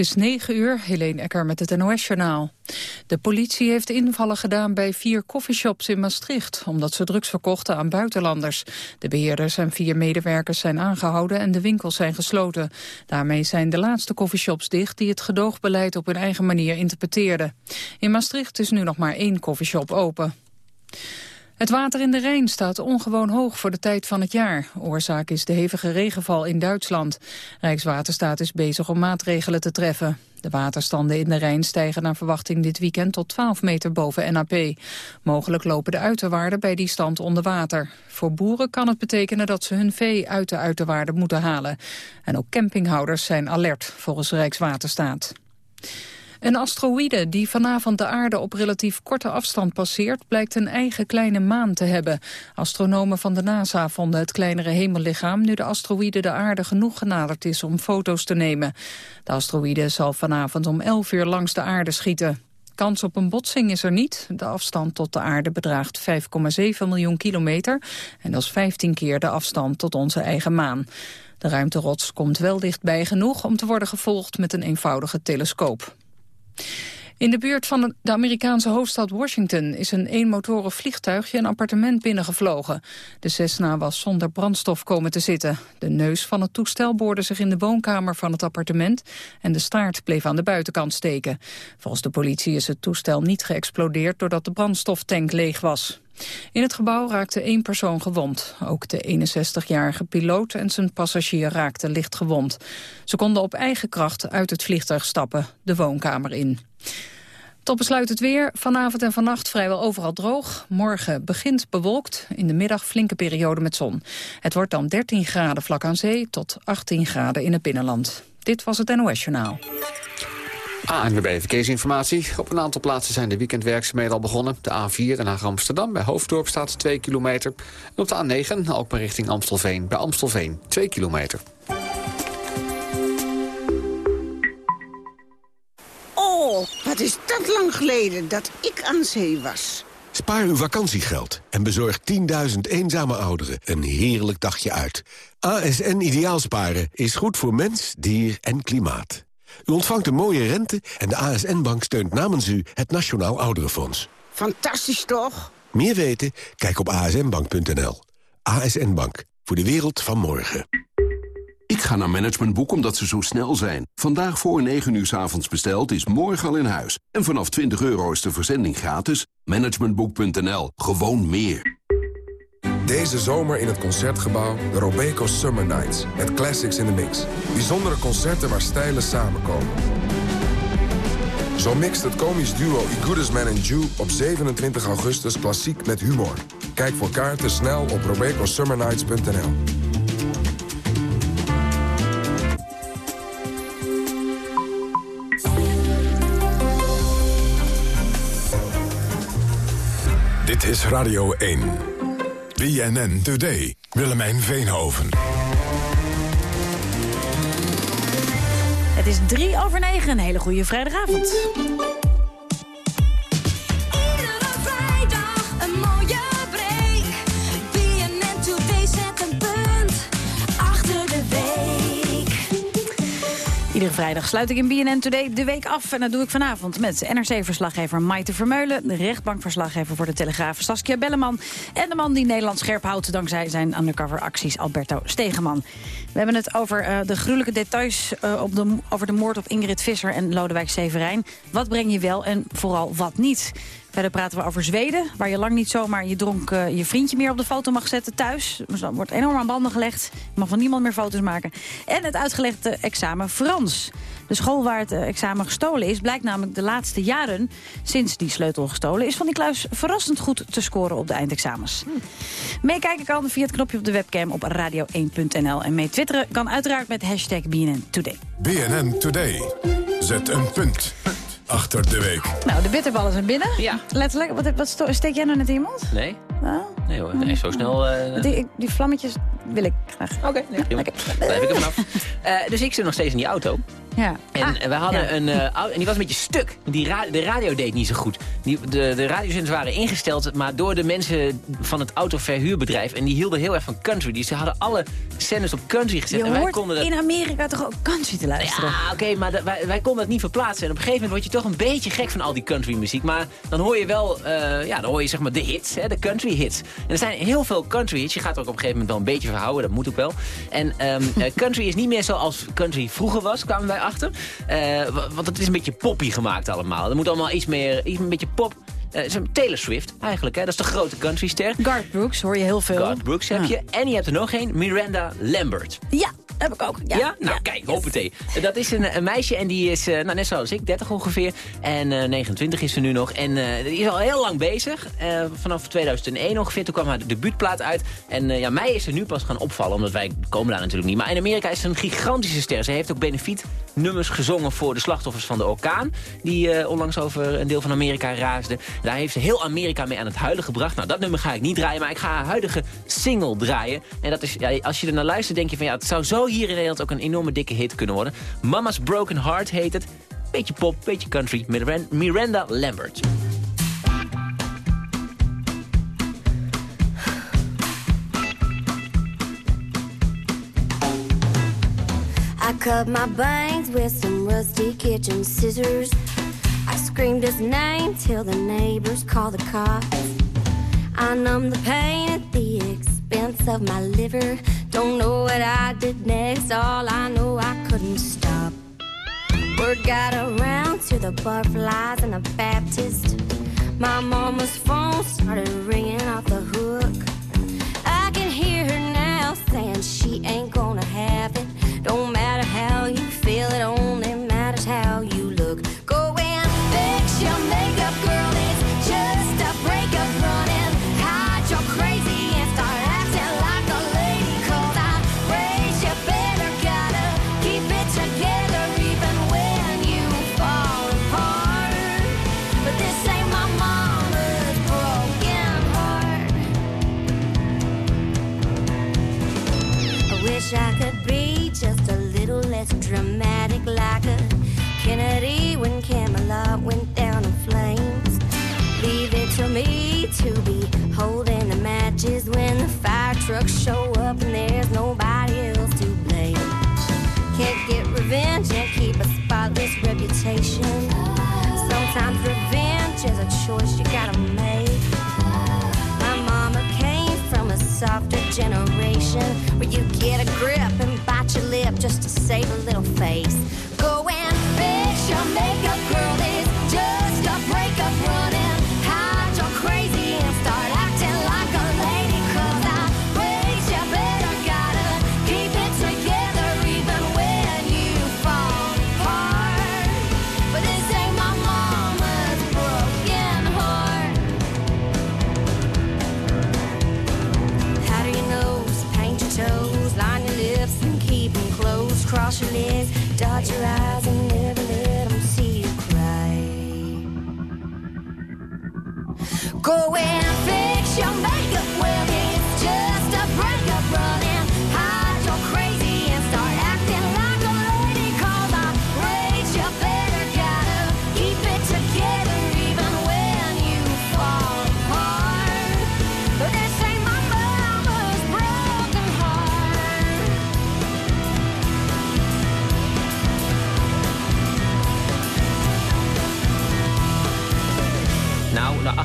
is 9 uur, Helene Ecker met het NOS-journaal. De politie heeft invallen gedaan bij vier coffeeshops in Maastricht... omdat ze drugs verkochten aan buitenlanders. De beheerders en vier medewerkers zijn aangehouden en de winkels zijn gesloten. Daarmee zijn de laatste coffeeshops dicht... die het gedoogbeleid op hun eigen manier interpreteerden. In Maastricht is nu nog maar één coffeeshop open. Het water in de Rijn staat ongewoon hoog voor de tijd van het jaar. Oorzaak is de hevige regenval in Duitsland. Rijkswaterstaat is bezig om maatregelen te treffen. De waterstanden in de Rijn stijgen naar verwachting dit weekend tot 12 meter boven NAP. Mogelijk lopen de uiterwaarden bij die stand onder water. Voor boeren kan het betekenen dat ze hun vee uit de uiterwaarden moeten halen. En ook campinghouders zijn alert, volgens Rijkswaterstaat. Een asteroïde die vanavond de aarde op relatief korte afstand passeert... blijkt een eigen kleine maan te hebben. Astronomen van de NASA vonden het kleinere hemellichaam... nu de asteroïde de aarde genoeg genaderd is om foto's te nemen. De asteroïde zal vanavond om 11 uur langs de aarde schieten. Kans op een botsing is er niet. De afstand tot de aarde bedraagt 5,7 miljoen kilometer... en dat is 15 keer de afstand tot onze eigen maan. De ruimterots komt wel dichtbij genoeg om te worden gevolgd met een eenvoudige telescoop. In de buurt van de Amerikaanse hoofdstad Washington is een eenmotoren vliegtuigje een appartement binnengevlogen. De Cessna was zonder brandstof komen te zitten. De neus van het toestel boorde zich in de woonkamer van het appartement en de staart bleef aan de buitenkant steken. Volgens de politie is het toestel niet geëxplodeerd doordat de brandstoftank leeg was. In het gebouw raakte één persoon gewond. Ook de 61-jarige piloot en zijn passagier raakten licht gewond. Ze konden op eigen kracht uit het vliegtuig stappen, de woonkamer in. Tot besluit het weer. Vanavond en vannacht vrijwel overal droog. Morgen begint bewolkt. In de middag flinke periode met zon. Het wordt dan 13 graden vlak aan zee tot 18 graden in het binnenland. Dit was het NOS Journaal. ANWB Verkeersinformatie. Op een aantal plaatsen zijn de weekendwerkzaamheden al begonnen. De A4 Den Haag Amsterdam bij Hoofddorp staat 2 kilometer. En op de A9 ook maar richting Amstelveen bij Amstelveen 2 kilometer. Oh, wat is dat lang geleden dat ik aan zee was. Spaar uw vakantiegeld en bezorg 10.000 eenzame ouderen een heerlijk dagje uit. ASN Ideaalsparen is goed voor mens, dier en klimaat. U ontvangt een mooie rente en de ASN-bank steunt namens u het Nationaal Ouderenfonds. Fantastisch toch? Meer weten? Kijk op asnbank.nl. ASN Bank, voor de wereld van morgen. Ik ga naar Managementboek omdat ze zo snel zijn. Vandaag voor 9 uur s avonds besteld is morgen al in huis. En vanaf 20 euro is de verzending gratis. Managementboek.nl. Gewoon meer. Deze zomer in het Concertgebouw de Robeco Summer Nights. Met classics in the mix. Bijzondere concerten waar stijlen samenkomen. Zo mixt het komisch duo I Goodest Man and Jew op 27 augustus klassiek met humor. Kijk voor kaarten snel op robecosummernights.nl. Dit is Radio 1. BNN Today. Willemijn Veenhoven. Het is drie over negen. Een hele goede vrijdagavond. Vrijdag sluit ik in BNN Today de week af. En dat doe ik vanavond met NRC-verslaggever Maite Vermeulen... de rechtbankverslaggever voor de Telegraaf Saskia Belleman... en de man die Nederland scherp houdt dankzij zijn undercover-acties Alberto Stegeman. We hebben het over uh, de gruwelijke details uh, op de, over de moord op Ingrid Visser en Lodewijk Severijn. Wat breng je wel en vooral wat niet? Verder praten we over Zweden, waar je lang niet zomaar je dronk uh, je vriendje meer op de foto mag zetten thuis. Dus dan wordt enorm aan banden gelegd. Je mag van niemand meer foto's maken. En het uitgelegde examen Frans. De school waar het examen gestolen is, blijkt namelijk de laatste jaren... sinds die sleutel gestolen is van die kluis verrassend goed te scoren op de eindexamens. Meekijken kan via het knopje op de webcam op radio1.nl. En mee twitteren kan uiteraard met hashtag BNN Today. BNN Today. Zet een punt achter de week. Nou, de bitterballen zijn binnen. Ja. Letterlijk. Wat, wat steek jij nou net in je mond? Nee. Nou? Nee hoor, nee, zo snel... Uh... Die, die vlammetjes wil ik graag. Oké, nee, prima. Blijf ik er vanaf. Uh, dus ik zit nog steeds in die auto. Ja. En Ah, we hadden ja. een uh, auto, en die was een beetje stuk. Die ra de radio deed niet zo goed. Die, de, de radiozenders waren ingesteld, maar door de mensen van het autoverhuurbedrijf. En die hielden heel erg van country. Die ze hadden alle zenders op country gezet. Je en wij hoort konden dat... in Amerika toch ook country te luisteren? Ja, oké, maar dat- wij, wij konden het niet verplaatsen. En op een gegeven moment word je toch een beetje gek van al die country muziek. Maar dan hoor je wel, eh, ja, dan hoor je zeg maar de hits, hè, de country hits. En er zijn heel veel country hits. Je gaat er ook op een gegeven moment wel een beetje verhouden, dat moet ook wel. En ehm, eh, country is niet meer zoals country vroeger was, kwamen wij achter. Eh, wa- want het is een beetje poppy gemaakt allemaal. Er moet allemaal iets meer, iets een beetje pop... eh, Taylor Swift eigenlijk, hè? dat is de grote countryster. Garth Brooks hoor je heel veel. Garth Brooks heb je. En je hebt er nog één, Miranda Lambert. Ja, heb ik ook. Ja, Ja? Nou, kijk, hoppatee. Dat is een, een meisje en die is eh, nou, net zoals ik, 30 ongeveer. En eh 29 is ze nu nog. En eh, die is al heel lang bezig. Vanaf 2001 ongeveer. Toen kwam haar debuutplaat uit. En ja, mij is ze nu pas gaan opvallen, omdat wij komen daar natuurlijk niet. Maar in Amerika is ze een gigantische ster. Ze heeft ook benefietnummers gezongen voor de slachtoffers van de orkaan. Die onlangs over een deel van Amerika raasde. Daar heeft ze heel Amerika mee aan het huilen gebracht. Nou, dat nummer ga ik niet draaien, maar ik ga haar huidige single draaien. En dat is, ja, als je er naar luistert, denk je van ja, het zou zo hier in Nederland ook een enorme dikke hit kunnen worden. Mama's Broken Heart heet het. Beetje pop, beetje country. Miran- Miranda Lambert. I cut my bangs with some rusty kitchen scissors. I screamed his name till the neighbors called the cops. I numbed the pain at the expense of my liver. Don't know what I did next, all I know I couldn't stop. Word got around to the butterflies and the Baptist. My mama's phone started ringing off the hook. I can hear her now saying she ain't gonna have it. Don't matter Camelot went down in flames. Leave it to me to be holding the matches when the fire trucks show up and there's nobody else to blame. Can't get revenge and keep a spotless reputation. Sometimes revenge is a choice you gotta make. My mama came from a softer generation where you get a grip and bite your lip just to save a little face.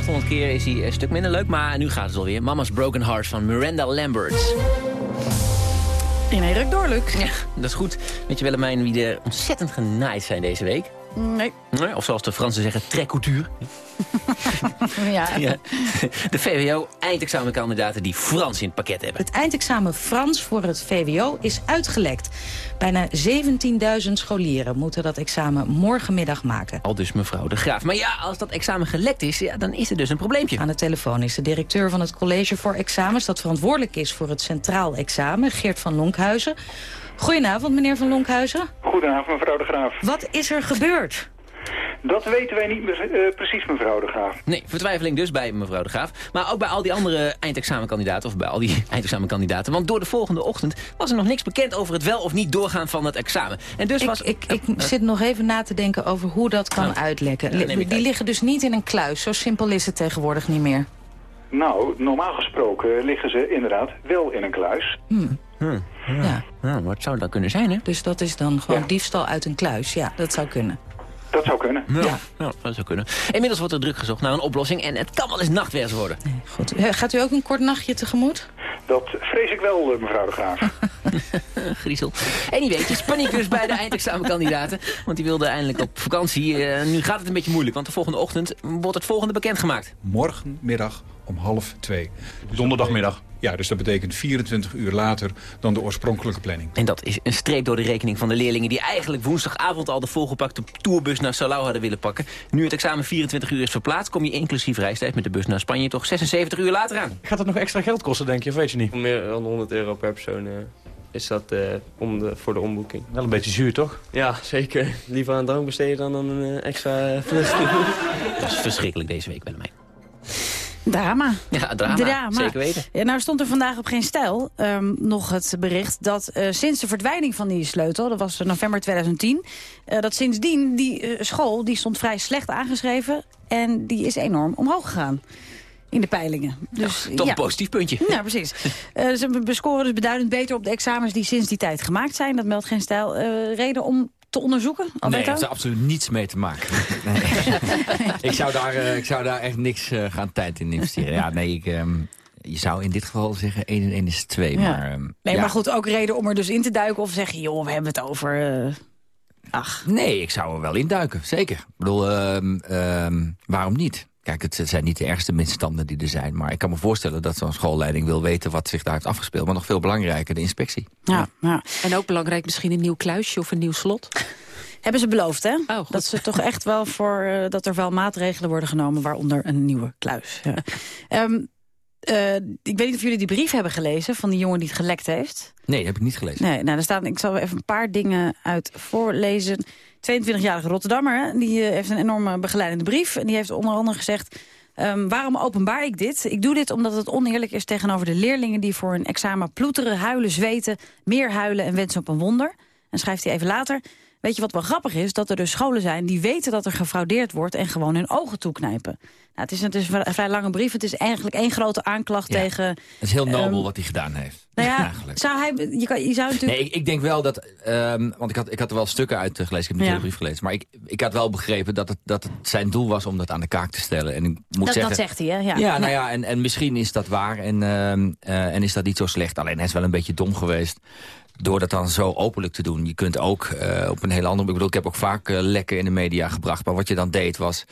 800 keer is hij een stuk minder leuk, maar nu gaat het alweer. Mama's Broken Heart van Miranda Lambert. In een ruk door, Luc. Ja, dat is goed. Weet je Willemijn wie er ontzettend genaaid zijn deze week? Nee. Nee, Of zoals de Fransen zeggen, trekcouture. Ja. Ja. De VWO-eindexamenkandidaten die Frans in het pakket hebben. Het eindexamen Frans voor het VWO is uitgelekt. Bijna 17.000 scholieren moeten dat examen morgenmiddag maken. Al dus mevrouw de Graaf. Maar ja, als dat examen gelekt is, ja, dan is er dus een probleempje. Aan de telefoon is de directeur van het College voor Examens... dat verantwoordelijk is voor het centraal examen, Geert van Lonkhuizen. Goedenavond, meneer van Lonkhuizen. Goedenavond, mevrouw de Graaf. Wat is er gebeurd? Dat weten wij niet meer, eh, precies, mevrouw de Graaf. Nee, vertwijfeling dus bij mevrouw de Graaf. Maar ook bij al die andere eindexamenkandidaten, of bij al die eindexamenkandidaten. Want door de volgende ochtend was er nog niks bekend over het wel of niet doorgaan van het examen. En dus ik, was... ik, ik zit nog even na te denken over hoe dat kan Nou, uitlekken. ja, die uit. liggen dus niet in een kluis. Zo simpel is het tegenwoordig niet meer. Nou, normaal gesproken liggen ze inderdaad wel in een kluis. Hmm. Ja. Nou, wat zou dat kunnen zijn, hè? Dus dat is dan gewoon diefstal uit een kluis. Ja, dat zou kunnen. Dat zou kunnen. Ja. ja, dat zou kunnen. Inmiddels wordt er druk gezocht naar een oplossing en het kan wel eens nachtwers worden. Goed. Eh, Gaat u ook een kort nachtje tegemoet? Dat vrees ik wel, eh, mevrouw de Graaf. Griezel. Anyway, het is paniek dus bij de eindexamenkandidaten. Want die wilden eindelijk op vakantie. Eh, nu gaat het een beetje moeilijk, want de volgende ochtend wordt het volgende bekendgemaakt. Morgenmiddag om half twee. Donderdagmiddag. Ja, dus dat betekent 24 uur later dan de oorspronkelijke planning. En dat is een streep door de rekening van de leerlingen... die eigenlijk woensdagavond al de volgepakte tourbus naar Salau hadden willen pakken. Nu het examen 24 uur is verplaatst... kom je inclusief reistijd met de bus naar Spanje toch 76 uur later aan. Gaat het nog extra geld kosten, denk je, of weet je niet? Meer dan 100 euro per persoon eh, is dat eh, om de, voor de omboeking. Wel een beetje zuur, toch? Ja, zeker. Liever aan drank besteden dan aan een eh, extra vlucht. Dat is verschrikkelijk deze week, Willemijn. Drama. Ja, drama, zeker weten. Ja, nou stond er vandaag op Geen Stijl ehm, nog het bericht dat eh, sinds de verdwijning van die sleutel, dat was november 2010, eh, dat sindsdien die eh, school die stond vrij slecht aangeschreven en die is enorm omhoog gegaan. In de peilingen. Dus, Toch ja. een positief puntje. Ja, precies. Eh, ze bescoren dus beduidend beter op de examens die sinds die tijd gemaakt zijn. Dat meldt Geen Stijl. Reden om te onderzoeken? Nee, Alberto? dat heeft er absoluut niets mee te maken. Nee. ik, zou daar, eh, ik zou daar echt niks eh, gaan tijd in investeren. Ja, nee, ik, ehm, je zou in dit geval zeggen 1 en 1 is 2. Ja. Maar, ehm, Nee, ja. maar goed, ook reden om er dus in te duiken of zeggen, joh, we hebben het over... eh, ach. Nee, ik zou er wel induiken, zeker. Ik bedoel, ehm, ehm, waarom niet? Kijk, het zijn niet de ergste misstanden die er zijn. Maar ik kan me voorstellen dat zo'n schoolleiding wil weten wat zich daar heeft afgespeeld. Maar nog veel belangrijker, de inspectie. Ja, ja. En ook belangrijk misschien een nieuw kluisje of een nieuw slot. Hebben ze beloofd, hè? Oh, dat ze toch echt wel voor eh, dat er wel maatregelen worden genomen, waaronder een nieuwe kluis. Ja. Ehm, eh, ik weet niet of jullie die brief hebben gelezen van die jongen die het gelekt heeft. Nee, dat heb ik niet gelezen. Nee, nou, er staan, ik zal even een paar dingen uit voorlezen. 22-jarige Rotterdammer, die eh, heeft een enorme begeleidende brief. En die heeft onder andere gezegd... ehm, waarom openbaar ik dit? Ik doe dit omdat het oneerlijk is tegenover de leerlingen... die voor een examen ploeteren, huilen, zweten, meer huilen en wensen op een wonder. En schrijft hij even later... Weet je wat wel grappig is? Dat er dus scholen zijn die weten dat er gefraudeerd wordt... en gewoon hun ogen toeknijpen. Nou, het, is, het is een vrij lange brief. Het is eigenlijk één grote aanklacht Ja. tegen... Het is heel nobel ehm, wat hij gedaan heeft. Nou ja, Eigenlijk. zou hij, je, kan, je zou natuurlijk... Nee, ik, ik denk wel dat... ehm, want ik had, ik had er wel stukken uit gelezen. Ik heb niet Ja. de hele brief gelezen. Maar ik, ik had wel begrepen dat het, dat het zijn doel was om dat aan de kaak te stellen. En ik moet dat, zeggen, dat zegt hij, hè? Ja, Ja, nou ja, en, en misschien is dat waar en, ehm, eh, en is dat niet zo slecht. Alleen hij is wel een beetje dom geweest door dat dan zo openlijk te doen. Je kunt ook eh, op een hele andere... Ik bedoel, ik heb ook vaak eh, lekken in de media gebracht. Maar wat je dan deed was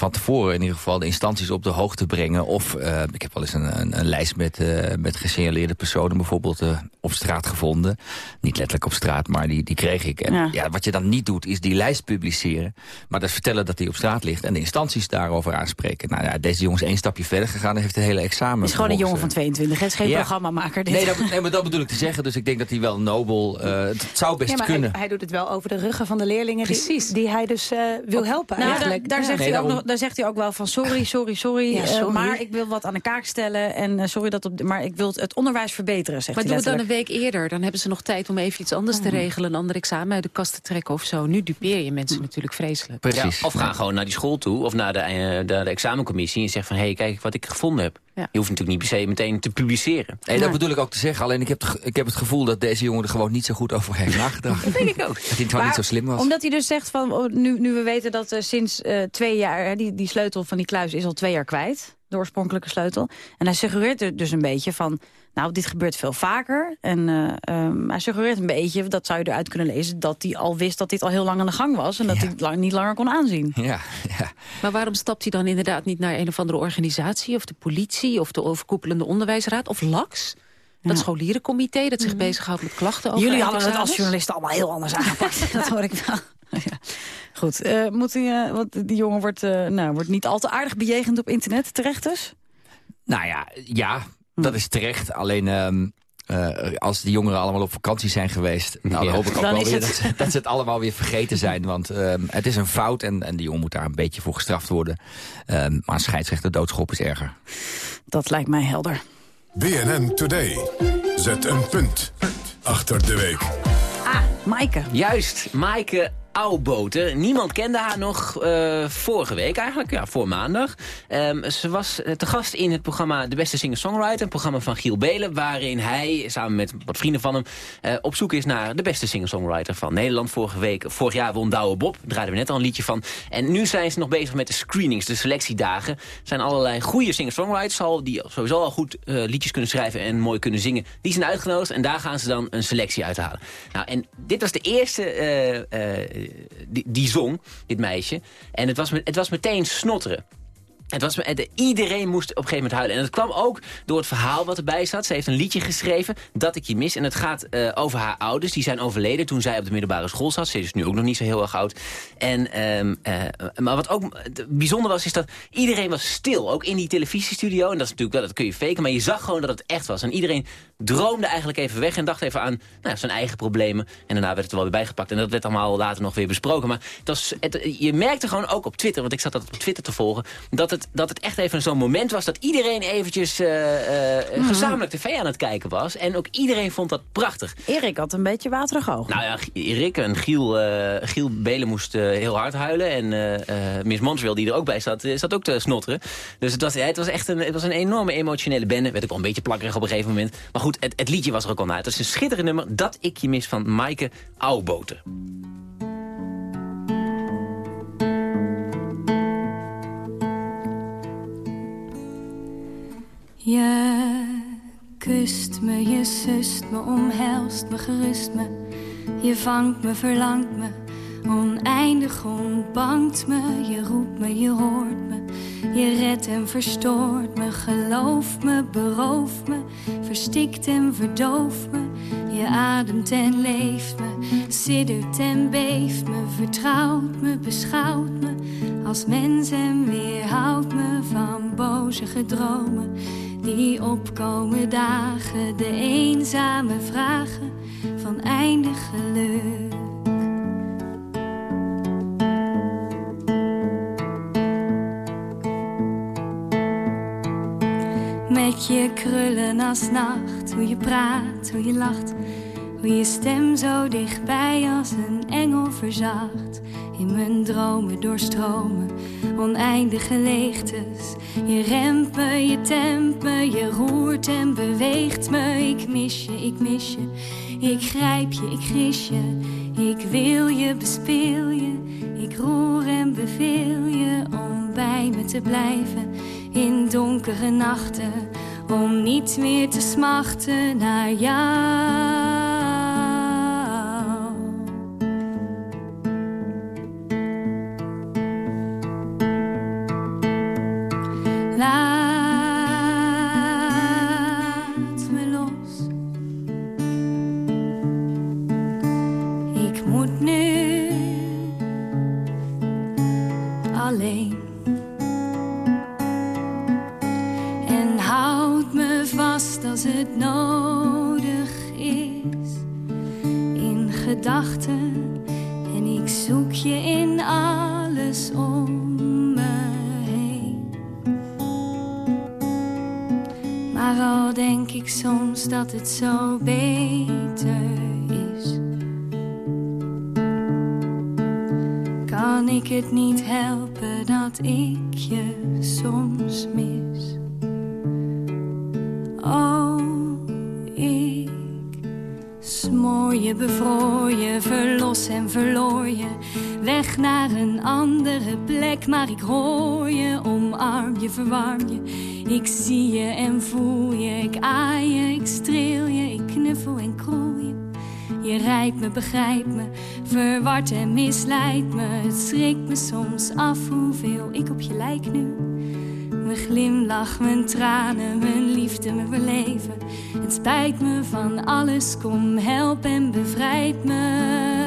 van tevoren in ieder geval de instanties op de hoogte brengen. Of eh, ik heb wel eens een, een, een lijst met, eh, met gesignaleerde personen bijvoorbeeld eh, op straat gevonden. Niet letterlijk op straat, maar die, die kreeg ik. En Ja. ja. wat je dan niet doet, is die lijst publiceren. Maar dat vertellen dat die op straat ligt en de instanties daarover aanspreken. Nou ja, deze jongen is één stapje verder gegaan en heeft het hele examen. Het is gewoon een jongen van vervolgens, 22, het is geen Ja. programmamaker. Dit. Nee, dat, nee, maar dat bedoel ik te zeggen. Dus ik denk dat hij wel nobel... eh, het zou best Ja, maar kunnen. hij, hij doet het wel over de ruggen van de leerlingen die, die hij dus eh, wil helpen Nou, eigenlijk. daar, daar, Ja. zegt hij ook nog, daar zegt hij ook wel van sorry, sorry, sorry. Ja, eh, sorry. maar ik wil wat aan de kaak stellen. En eh, sorry dat op, maar ik wil het, onderwijs verbeteren, zegt Maar hij doe het dan een week eerder. Dan hebben ze nog tijd om even iets anders te regelen. Een ander examen uit de kast te trekken of zo. Nu dupeer je mensen natuurlijk vreselijk. Ja, of ga gewoon naar die school toe of naar de, eh, de, de examencommissie... en zeg van, hé, hey, kijk wat ik gevonden heb. Ja. Je hoeft natuurlijk niet per se meteen te publiceren. Nee, dat bedoel ik ook te zeggen. Alleen ik heb, het ik heb het gevoel dat deze jongen er gewoon niet zo goed over heeft nagedacht. dat denk ik ook. Dat hij gewoon niet zo slim was. Omdat hij dus zegt van, oh, nu, nu we weten dat eh, sinds eh, twee jaar... hè, die, die sleutel van die kluis is al twee jaar kwijt. De oorspronkelijke sleutel. En hij suggereert er dus een beetje van... nou, dit gebeurt veel vaker. En eh, ehm, hij suggereert een beetje, dat zou je eruit kunnen lezen... dat hij al wist dat dit al heel lang aan de gang was... en dat hij het lang, niet langer kon aanzien. Ja, ja. Maar waarom stapt hij dan inderdaad niet naar een of andere organisatie... of de politie of de overkoepelende onderwijsraad of LAX? Dat scholierencomité dat zich bezighoudt met klachten over Jullie hadden het als journalisten allemaal heel anders aangepakt. dat hoor ik wel. Ja. Goed, eh, moet hij, eh, want die jongen wordt, eh, nou, wordt niet al te aardig bejegend op internet. Terecht dus? Nou ja, ja, dat is terecht. Alleen, ehm, eh, als de jongeren allemaal op vakantie zijn geweest... Nou, dan hoop ik ook Dan wel is weer het- dat, ze- dat ze het allemaal weer vergeten zijn. Want ehm, het is een fout en, en die jongen moet daar een beetje voor gestraft worden. Ehm, maar een scheidsrechter doodschop is erger. Dat lijkt mij helder. BNN Today. Zet een punt achter de week. Ah, Maaike. Juist, Maaike Auwboten. Niemand kende haar nog eh, vorige week eigenlijk, ja, voor maandag. Ehm, ze was eh, te gast in het programma De Beste Singer-Songwriter. Een programma van Giel Belen, waarin hij samen met wat vrienden van hem... eh, op zoek is naar de beste singer-songwriter van Nederland. Vorige week, vorig jaar won Douwe Bob, daar draaiden we net al een liedje van. En nu zijn ze nog bezig met de screenings, de selectiedagen. Er zijn allerlei goede singer-songwriters al, die sowieso al goed liedjes kunnen schrijven en mooi kunnen zingen. Die zijn uitgenodigd en daar gaan ze dan een selectie uithalen. Nou, en dit was de eerste die, die zong, dit meisje. En het was, het was meteen snotteren. Het was, iedereen moest op een gegeven moment huilen. En dat kwam ook door het verhaal wat erbij zat. Ze heeft een liedje geschreven, Dat ik je mis. En het gaat eh, over haar ouders. Die zijn overleden toen zij op de middelbare school zat. Ze is nu ook nog niet zo heel erg oud. En, ehm, eh, maar wat ook bijzonder was, is dat iedereen was stil. Ook in die televisiestudio. En dat is natuurlijk wel, dat kun je faken. Maar je zag gewoon dat het echt was. En iedereen droomde eigenlijk even weg. En dacht even aan nou, zijn eigen problemen. En daarna werd het er wel weer bijgepakt. En dat werd allemaal later nog weer besproken. Maar het was, je merkte gewoon ook op Twitter, want ik zat dat op Twitter te volgen, dat het, dat het echt even zo'n moment was dat iedereen eventjes eh, eh, Mhm. gezamenlijk tv aan het kijken was. En ook iedereen vond dat prachtig. Erik had een beetje waterig oog. Nou ja, Erik en Giel, eh, Giel Belen moest heel hard huilen. En Miss Montreal, die er ook bij zat, zat ook te snotteren. Dus het was, het was echt een, het was een enorme emotionele bende. Werd ook wel een beetje plakkerig op een gegeven moment. Maar goed, het, het liedje was er ook al naar. Het is een schitterend nummer. Dat ik je mis van Maaike Auwboten. Je kust me, je sust me, omhelst me, gerust me. Je vangt me, verlangt me, oneindig ontbangt me. Je roept me, je hoort me, je redt en verstoort me. Geloof me, berooft me, verstikt en verdooft me. Je ademt en leeft me, siddert en beeft me. Vertrouwt me, beschouwt me als mens en weerhoudt me van boze gedromen. Die opkomen dagen, de eenzame vragen van eindig geluk. Met je krullen als nacht, hoe je praat, hoe je lacht. Hoe je stem zo dichtbij als een engel verzacht. In mijn dromen doorstromen, oneindige leegtes. Je remt je tempt je roert en beweegt me. Ik mis je, ik mis je, ik grijp je, ik gris je. Ik wil je, bespeel je, ik roer en beveel je om bij me te blijven in donkere nachten. Om niet meer te smachten naar jou. Naar een andere plek, maar ik hoor je, omarm je, verwarm je. Ik zie je en voel je, ik aai je, ik streel je, ik knuffel en kroel je. Je rijdt me, begrijpt me, verward en misleidt me. Het schrikt me soms af hoeveel ik op je lijk nu. Mijn glimlach, mijn tranen, mijn liefde, mijn beleven. Het spijt me van alles, kom help en bevrijd me.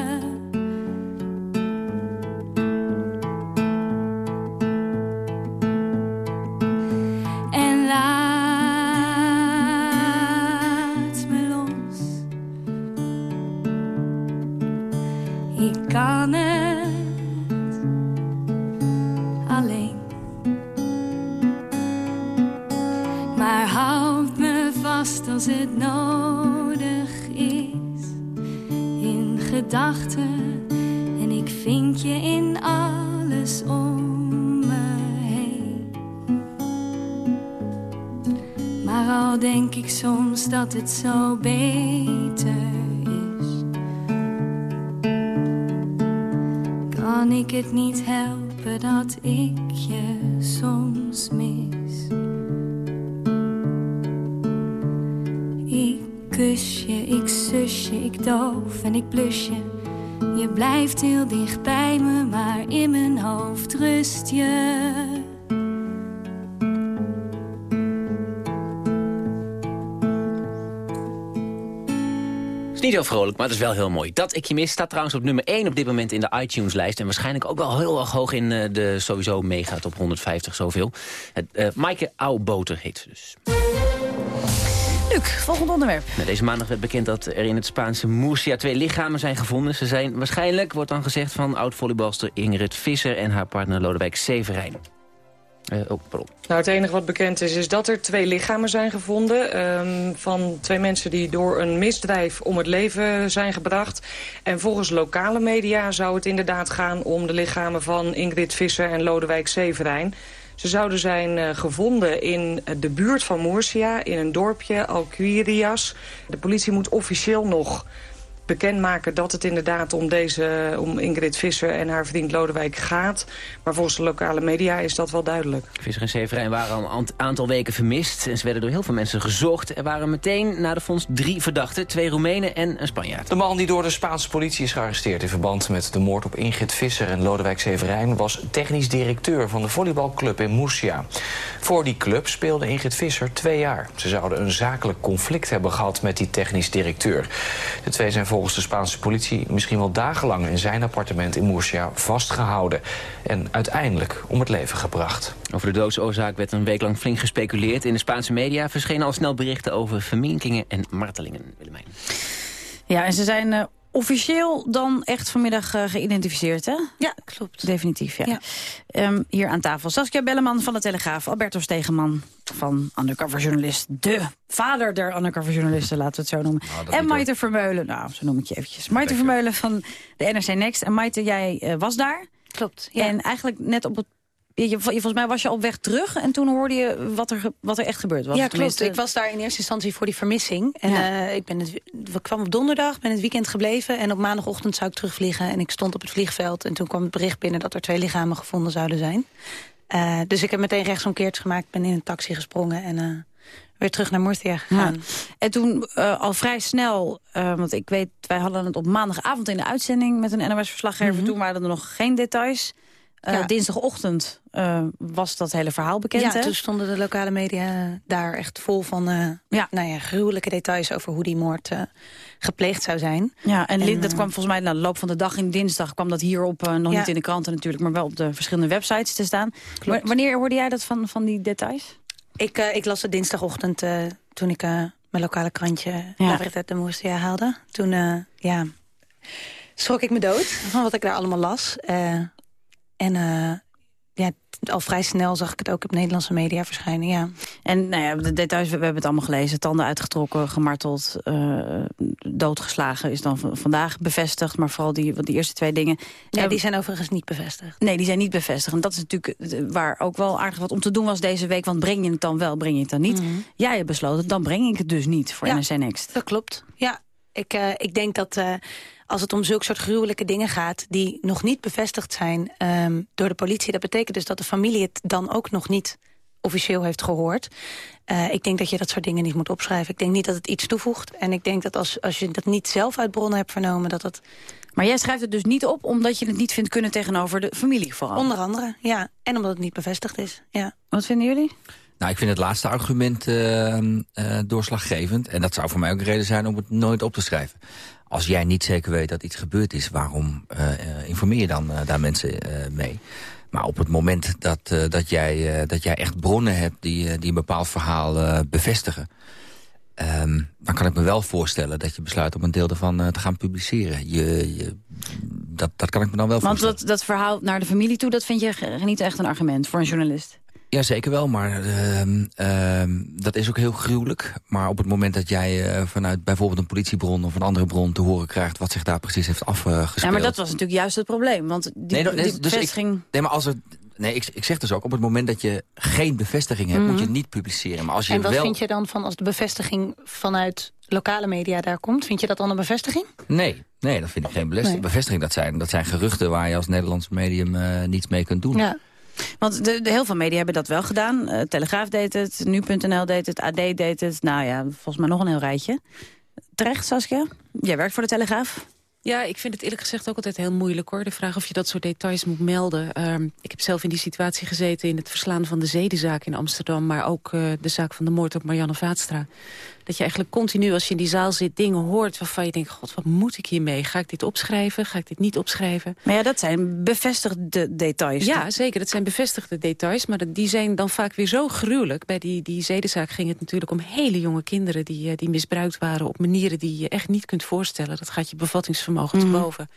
Soms dat het zo maar het is wel heel mooi. Dat Ik Je Mis staat trouwens op nummer 1 op dit moment in de iTunes-lijst. En waarschijnlijk ook wel heel erg hoog in eh, de sowieso mega top 150 zoveel. Het, uh, Maaike Auwboter heet ze dus. Luc, volgend onderwerp. Nou, deze maandag werd bekend dat er in het Spaanse Murcia twee lichamen zijn gevonden. Ze zijn waarschijnlijk, wordt dan gezegd, van oud-volleybalster Ingrid Visser... en haar partner Lodewijk Severijn. Uh, oh. Nou, het enige wat bekend is, is dat er twee lichamen zijn gevonden... Um, van twee mensen die door een misdrijf om het leven zijn gebracht. En volgens lokale media zou het inderdaad gaan om de lichamen van Ingrid Visser en Lodewijk Severijn. Ze zouden zijn uh, gevonden in de buurt van Murcia, in een dorpje, Alquirias. De politie moet officieel nog bekendmaken dat het inderdaad om, deze, om Ingrid Visser en haar vriend Lodewijk gaat. Maar volgens de lokale media is dat wel duidelijk. Visser en Severijn waren al een aantal weken vermist. En ze werden door heel veel mensen gezocht. Er waren meteen na de fonds drie verdachten. Twee Roemenen en een Spanjaard. De man die door de Spaanse politie is gearresteerd... in verband met de moord op Ingrid Visser en Lodewijk Severijn... was technisch directeur van de volleybalclub in Murcia. Voor die club speelde Ingrid Visser twee jaar. Ze zouden een zakelijk conflict hebben gehad met die technisch directeur. De twee zijn volgens de Spaanse politie misschien wel dagenlang in zijn appartement in Murcia vastgehouden. En uiteindelijk om het leven gebracht. Over de doodsoorzaak werd een week lang flink gespeculeerd. In de Spaanse media verschenen al snel berichten over verminkingen en martelingen. Willemijn. Ja, en ze zijn uh, officieel dan echt vanmiddag uh, geïdentificeerd, hè? Ja, klopt. Definitief, ja. ja. Um, hier aan tafel Saskia Belleman van de Telegraaf, Alberto Stegeman van undercoverjournalist. De vader der undercoverjournalisten, laten we het zo noemen. Nou, en Maite Vermeulen, nou, zo noem ik je eventjes. Maite Vermeulen van de NRC Next. En Maite, jij uh, was daar. Klopt, ja. En eigenlijk net op het je, volgens mij was je op weg terug en toen hoorde je wat er, wat er echt gebeurd was. Ja, klopt. Ik was daar in eerste instantie voor die vermissing. En ja. uh, ik ben het, kwam op donderdag, ben het weekend gebleven... en op maandagochtend zou ik terugvliegen. En ik stond op het vliegveld en toen kwam het bericht binnen... dat er twee lichamen gevonden zouden zijn. Uh, dus ik heb meteen rechtsomkeertjes gemaakt, ben in een taxi gesprongen... en uh, weer terug naar Murcia gegaan. Ja. En toen uh, al vrij snel, uh, want ik weet, wij hadden het op maandagavond in de uitzending met een NOS-verslaggever. Mm -hmm. Toen waren er nog geen details. Uh, ja. Dinsdagochtend was dat hele verhaal bekend. Ja, hè? toen stonden de lokale media daar echt vol van ja. Nou ja, gruwelijke details over hoe die moord gepleegd zou zijn. Ja, en, en dat kwam volgens mij na de loop van de dag in dinsdag... kwam dat hierop nog ja. niet in de kranten natuurlijk... maar wel op de verschillende websites te staan. Klopt. Wanneer hoorde jij dat van, van die details? Ik, uh, ik las het dinsdagochtend uh, toen ik uh, mijn lokale krantje ja. Verdette de Murcia haalde. Toen ja, schrok ik me dood van wat ik daar allemaal las. En ja, al vrij snel zag ik het ook op Nederlandse media verschijnen, ja. En nou ja, de details, we, we hebben het allemaal gelezen. Tanden uitgetrokken, gemarteld, uh, doodgeslagen is dan vandaag bevestigd. Maar vooral die, die eerste twee dingen. Ja, die zijn overigens niet bevestigd. Nee, die zijn niet bevestigd. En dat is natuurlijk waar ook wel aardig wat om te doen was deze week. Want breng je het dan wel, breng je het dan niet? Mm -hmm. Jij hebt besloten, dan breng ik het dus niet voor ja, NRC Next. dat klopt. Ja, ik, uh, ik denk dat... Uh, als het om zulke soort gruwelijke dingen gaat... die nog niet bevestigd zijn um, door de politie... dat betekent dus dat de familie het dan ook nog niet officieel heeft gehoord. Uh, ik denk dat je dat soort dingen niet moet opschrijven. Ik denk niet dat het iets toevoegt. En ik denk dat als, als je dat niet zelf uit bronnen hebt vernomen... dat het... Maar jij schrijft het dus niet op omdat je het niet vindt kunnen tegenover de familie vooral? Onder andere, ja. En omdat het niet bevestigd is, ja. Wat vinden jullie? Nou, ik vind het laatste argument uh, uh, doorslaggevend. En dat zou voor mij ook een reden zijn om het nooit op te schrijven. Als jij niet zeker weet dat iets gebeurd is, waarom uh, informeer je dan daar mensen mee? Maar op het moment dat, dat, jij, dat jij echt bronnen hebt die, die een bepaald verhaal bevestigen... Um, dan kan ik me wel voorstellen dat je besluit om een deel ervan te gaan publiceren. Je, je, dat, dat kan ik me dan wel Want voorstellen. Want dat, dat verhaal naar de familie toe, dat vind je niet echt een argument voor een journalist? Ja, zeker wel, maar ehm, ehm, dat is ook heel gruwelijk. Maar op het moment dat jij eh, vanuit bijvoorbeeld een politiebron... of een andere bron te horen krijgt wat zich daar precies heeft afgespeeld... Ja, maar dat was natuurlijk juist het probleem. Want die, Nee, die dus ik- bevestiging... Nee, maar als er... Nee, ik, ik zeg dus ook, op het moment dat je geen bevestiging hebt... Mhm. moet je het niet publiceren. Maar als je En wat wel... vind je dan van als de bevestiging vanuit lokale media daar komt? Vind je dat dan een bevestiging? Nee, nee, dat vind ik geen Nee. bevestiging. Dat zijn, dat zijn geruchten waar je als Nederlands medium eh, niets mee kunt doen. Ja. Want de, de, heel veel media hebben dat wel gedaan. Eh, Telegraaf deed het, Nu.nl deed het, AD deed het. Nou ja, volgens mij nog een heel rijtje. Terecht, Saskia? Jij werkt voor de Telegraaf. Ja, ik vind het eerlijk gezegd ook altijd heel moeilijk hoor. De vraag of je dat soort details moet melden. Ehm, ik heb zelf in die situatie gezeten in het verslaan van de zedenzaak in Amsterdam. Maar ook eh, de zaak van de moord op Marianne Vaatstra. Dat je eigenlijk continu als je in die zaal zit dingen hoort waarvan je denkt... God, wat moet ik hiermee? Ga ik dit opschrijven? Ga ik dit niet opschrijven? Maar ja, dat zijn bevestigde details. Ja, zeker. Dat zijn bevestigde details. Maar die zijn dan vaak weer zo gruwelijk. Bij die, die zedenzaak ging het natuurlijk om hele jonge kinderen... die, eh, die misbruikt waren op manieren die je echt niet kunt voorstellen. Dat gaat je bevattingsvermogen te Mhm. boven.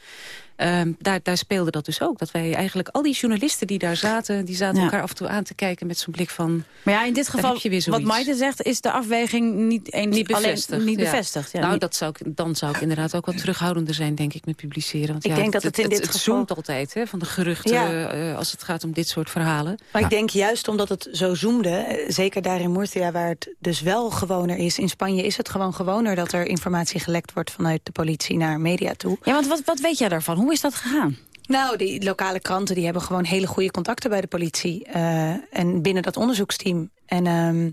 Ehm, daar, daar speelde dat dus ook. Dat wij eigenlijk al die journalisten die daar zaten... die zaten Ja. elkaar af en toe aan te kijken met zo'n blik van... Maar ja, in dit geval, wat. Maite zegt... is de afweging niet eens Niet bevestigd. Alleen, niet ja. bevestigd. Ja, nou, niet- dat zou ik, dan zou ik inderdaad ook wat terughoudender zijn, denk ik, met publiceren. Want Ik denk dat het in dit het geval- zoomt altijd, hè, van de geruchten... Eh, als het gaat om dit soort verhalen. Maar ik denk juist omdat het zo zoomde, eh, zeker daar in Murcia... waar het dus wel gewoner is. In Spanje is het gewoon gewoner dat er informatie gelekt wordt... vanuit de politie naar media toe. Ja, want wat, wat weet jij daarvan? Hoe is dat gegaan? Nou, die lokale kranten die hebben gewoon hele goede contacten bij de politie. eh, en binnen dat onderzoeksteam. En ehm,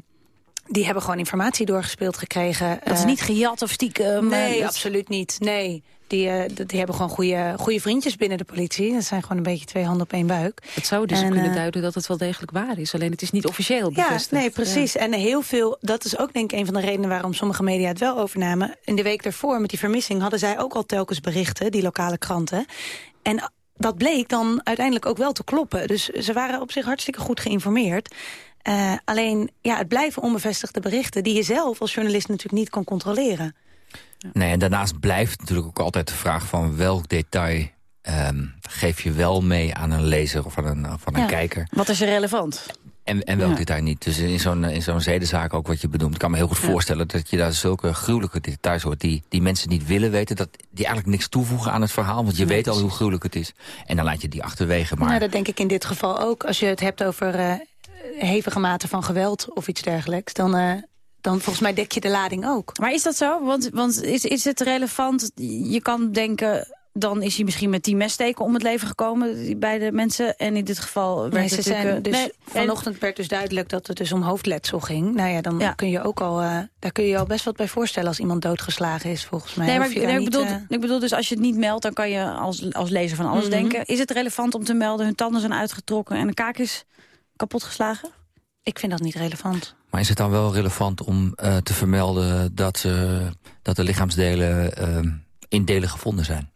die hebben gewoon informatie doorgespeeld gekregen. Dat is eh, niet gejat of stiekem? Nee, dat- absoluut niet. Nee. Die, eh, die hebben gewoon goede, goede vriendjes binnen de politie. Dat zijn gewoon een beetje twee handen op één buik. Het zou dus En, kunnen eh, duiden dat het wel degelijk waar is. Alleen het is niet officieel Ja, bevestigd. nee, precies. En heel veel, dat is ook denk ik een van de redenen waarom sommige media het wel overnamen. In de week daarvoor met die vermissing hadden zij ook al telkens berichten, die lokale kranten. En dat bleek dan uiteindelijk ook wel te kloppen. Dus ze waren op zich hartstikke goed geïnformeerd. Eh, alleen, ja, het blijven onbevestigde berichten... die je zelf als journalist natuurlijk niet kan controleren. Nee, en daarnaast blijft natuurlijk ook altijd de vraag van welk detail ehm, geef je wel mee aan een lezer of aan een, of aan een Ja. kijker. Wat is er relevant? En, en welk Ja. detail niet. Dus in zo'n in zo'n zedenzaak ook wat je benoemt. Ik kan me heel goed Ja. voorstellen dat je daar zulke gruwelijke details hoort... Die, die mensen niet willen weten. Dat, die eigenlijk niks toevoegen aan het verhaal. Want je weet al hoe gruwelijk het is. En dan laat je die achterwege. Maar Nou, dat denk ik in dit geval ook. Als je het hebt over eh, hevige mate van geweld of iets dergelijks... dan, eh, dan volgens mij dek je de lading ook. Maar is dat zo? Want, want is, is het relevant? Je kan denken, dan is hij misschien met tien messteken om het leven gekomen bij de mensen. En in dit geval werd Nee, ze zijn eh, dus nee, vanochtend werd dus duidelijk dat het dus om hoofdletsel ging. Nou ja, dan Ja. kun je ook al, eh, daar kun je je al best wat bij voorstellen als iemand doodgeslagen is, volgens mij. Nee, maar ik, nee, ik bedoel, ik bedoel dus als je het niet meldt... dan kan je als, als lezer van alles Mhm. denken. Is het relevant om te melden, hun tanden zijn uitgetrokken... en een kaak is kapotgeslagen? Ik vind dat niet relevant. Maar is het dan wel relevant om eh, te vermelden dat, ze dat de lichaamsdelen ehm, in delen gevonden zijn?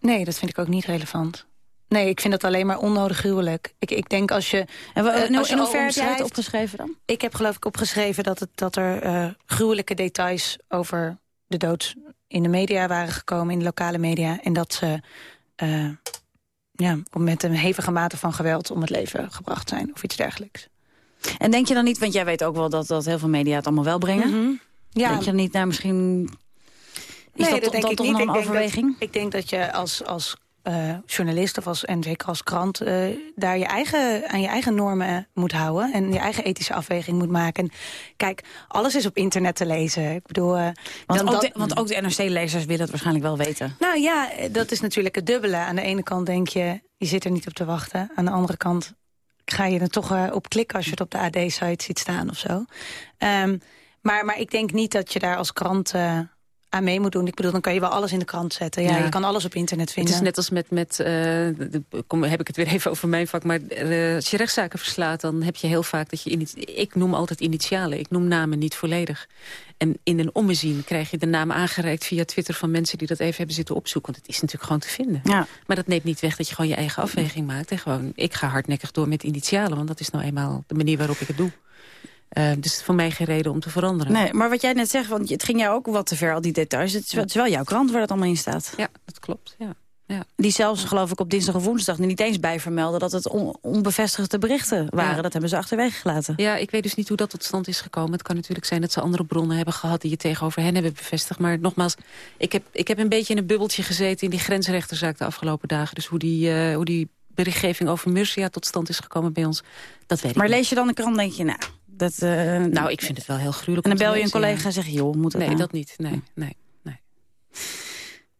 Nee, dat vind ik ook niet relevant. Nee, ik vind dat alleen maar onnodig gruwelijk. Ik, ik denk als je... En als je in hoeverre heb jij het opgeschreven dan? Ik heb geloof ik opgeschreven dat, het, dat er eh, gruwelijke details over de dood in de media waren gekomen, in de lokale media. En dat ze eh, ja, met een hevige mate van geweld om het leven gebracht zijn of iets dergelijks. En denk je dan niet, want jij weet ook wel dat, dat heel veel media het allemaal wel brengen. Mhm. Ja. Denk je dan niet, nou misschien... Is Nee, dat, dat denk dat ik toch niet. nog een Ik denk dat- overweging? Ik denk dat je als, als eh, journalist of als, en zeker als krant... eh, daar je eigen, aan je eigen normen moet houden... en je eigen ethische afweging moet maken. Kijk, alles is op internet te lezen. Ik bedoel... eh, Want, ook dat- de, want ook de NRC-lezers willen het waarschijnlijk wel weten. Nou ja, eh, dat is natuurlijk het dubbele. Aan de ene kant denk je, je zit er niet op te wachten. Aan de andere kant ga je er toch eh, op klikken... als je het op de AD-site ziet staan of zo. Ehm, maar, maar ik denk niet dat je daar als krant... aan mee moet doen. Ik bedoel, dan kan je wel alles in de krant zetten. Ja, Ja. Je kan alles op internet Het vinden. is net als met, met eh, de- kom, heb ik het weer even over mijn vak, maar eh, als je rechtszaken verslaat, dan heb je heel vaak dat je, ik noem altijd initialen, ik noem namen niet volledig. En in een ommezien krijg je de naam aangereikt via Twitter van mensen die dat even hebben zitten opzoeken. Want het is natuurlijk gewoon te vinden. Ja. Maar dat neemt niet weg dat je gewoon je eigen afweging maakt. En gewoon, ik ga hardnekkig door met initialen, want dat is nou eenmaal de manier waarop ik het doe. Eh, dus voor mij geen reden om te veranderen. Nee, maar wat jij net zegt, want het ging jou ook wat te ver, al die details. Het is wel, het is wel jouw krant waar dat allemaal in staat. Ja, dat klopt. Ja. Die zelfs, geloof ik, op dinsdag of woensdag er niet eens bij vermelden... dat het on- onbevestigde berichten waren. Ja. Dat hebben ze achterwege gelaten. Ja, ik weet dus niet hoe dat tot stand is gekomen. Het kan natuurlijk zijn dat ze andere bronnen hebben gehad... die het tegenover hen hebben bevestigd. Maar nogmaals, ik heb, ik heb een beetje in een bubbeltje gezeten... in die grensrechterzaak de afgelopen dagen. Dus hoe die, eh, hoe die berichtgeving over Murcia tot stand is gekomen bij ons... dat weet ik Maar lees je dan de krant denk je, nou... Dat, eh, Nou, ik vind het wel heel gruwelijk. En dan bel je een collega en zeg je, joh, moet dat Nee, nou? dat niet. Nee, nee.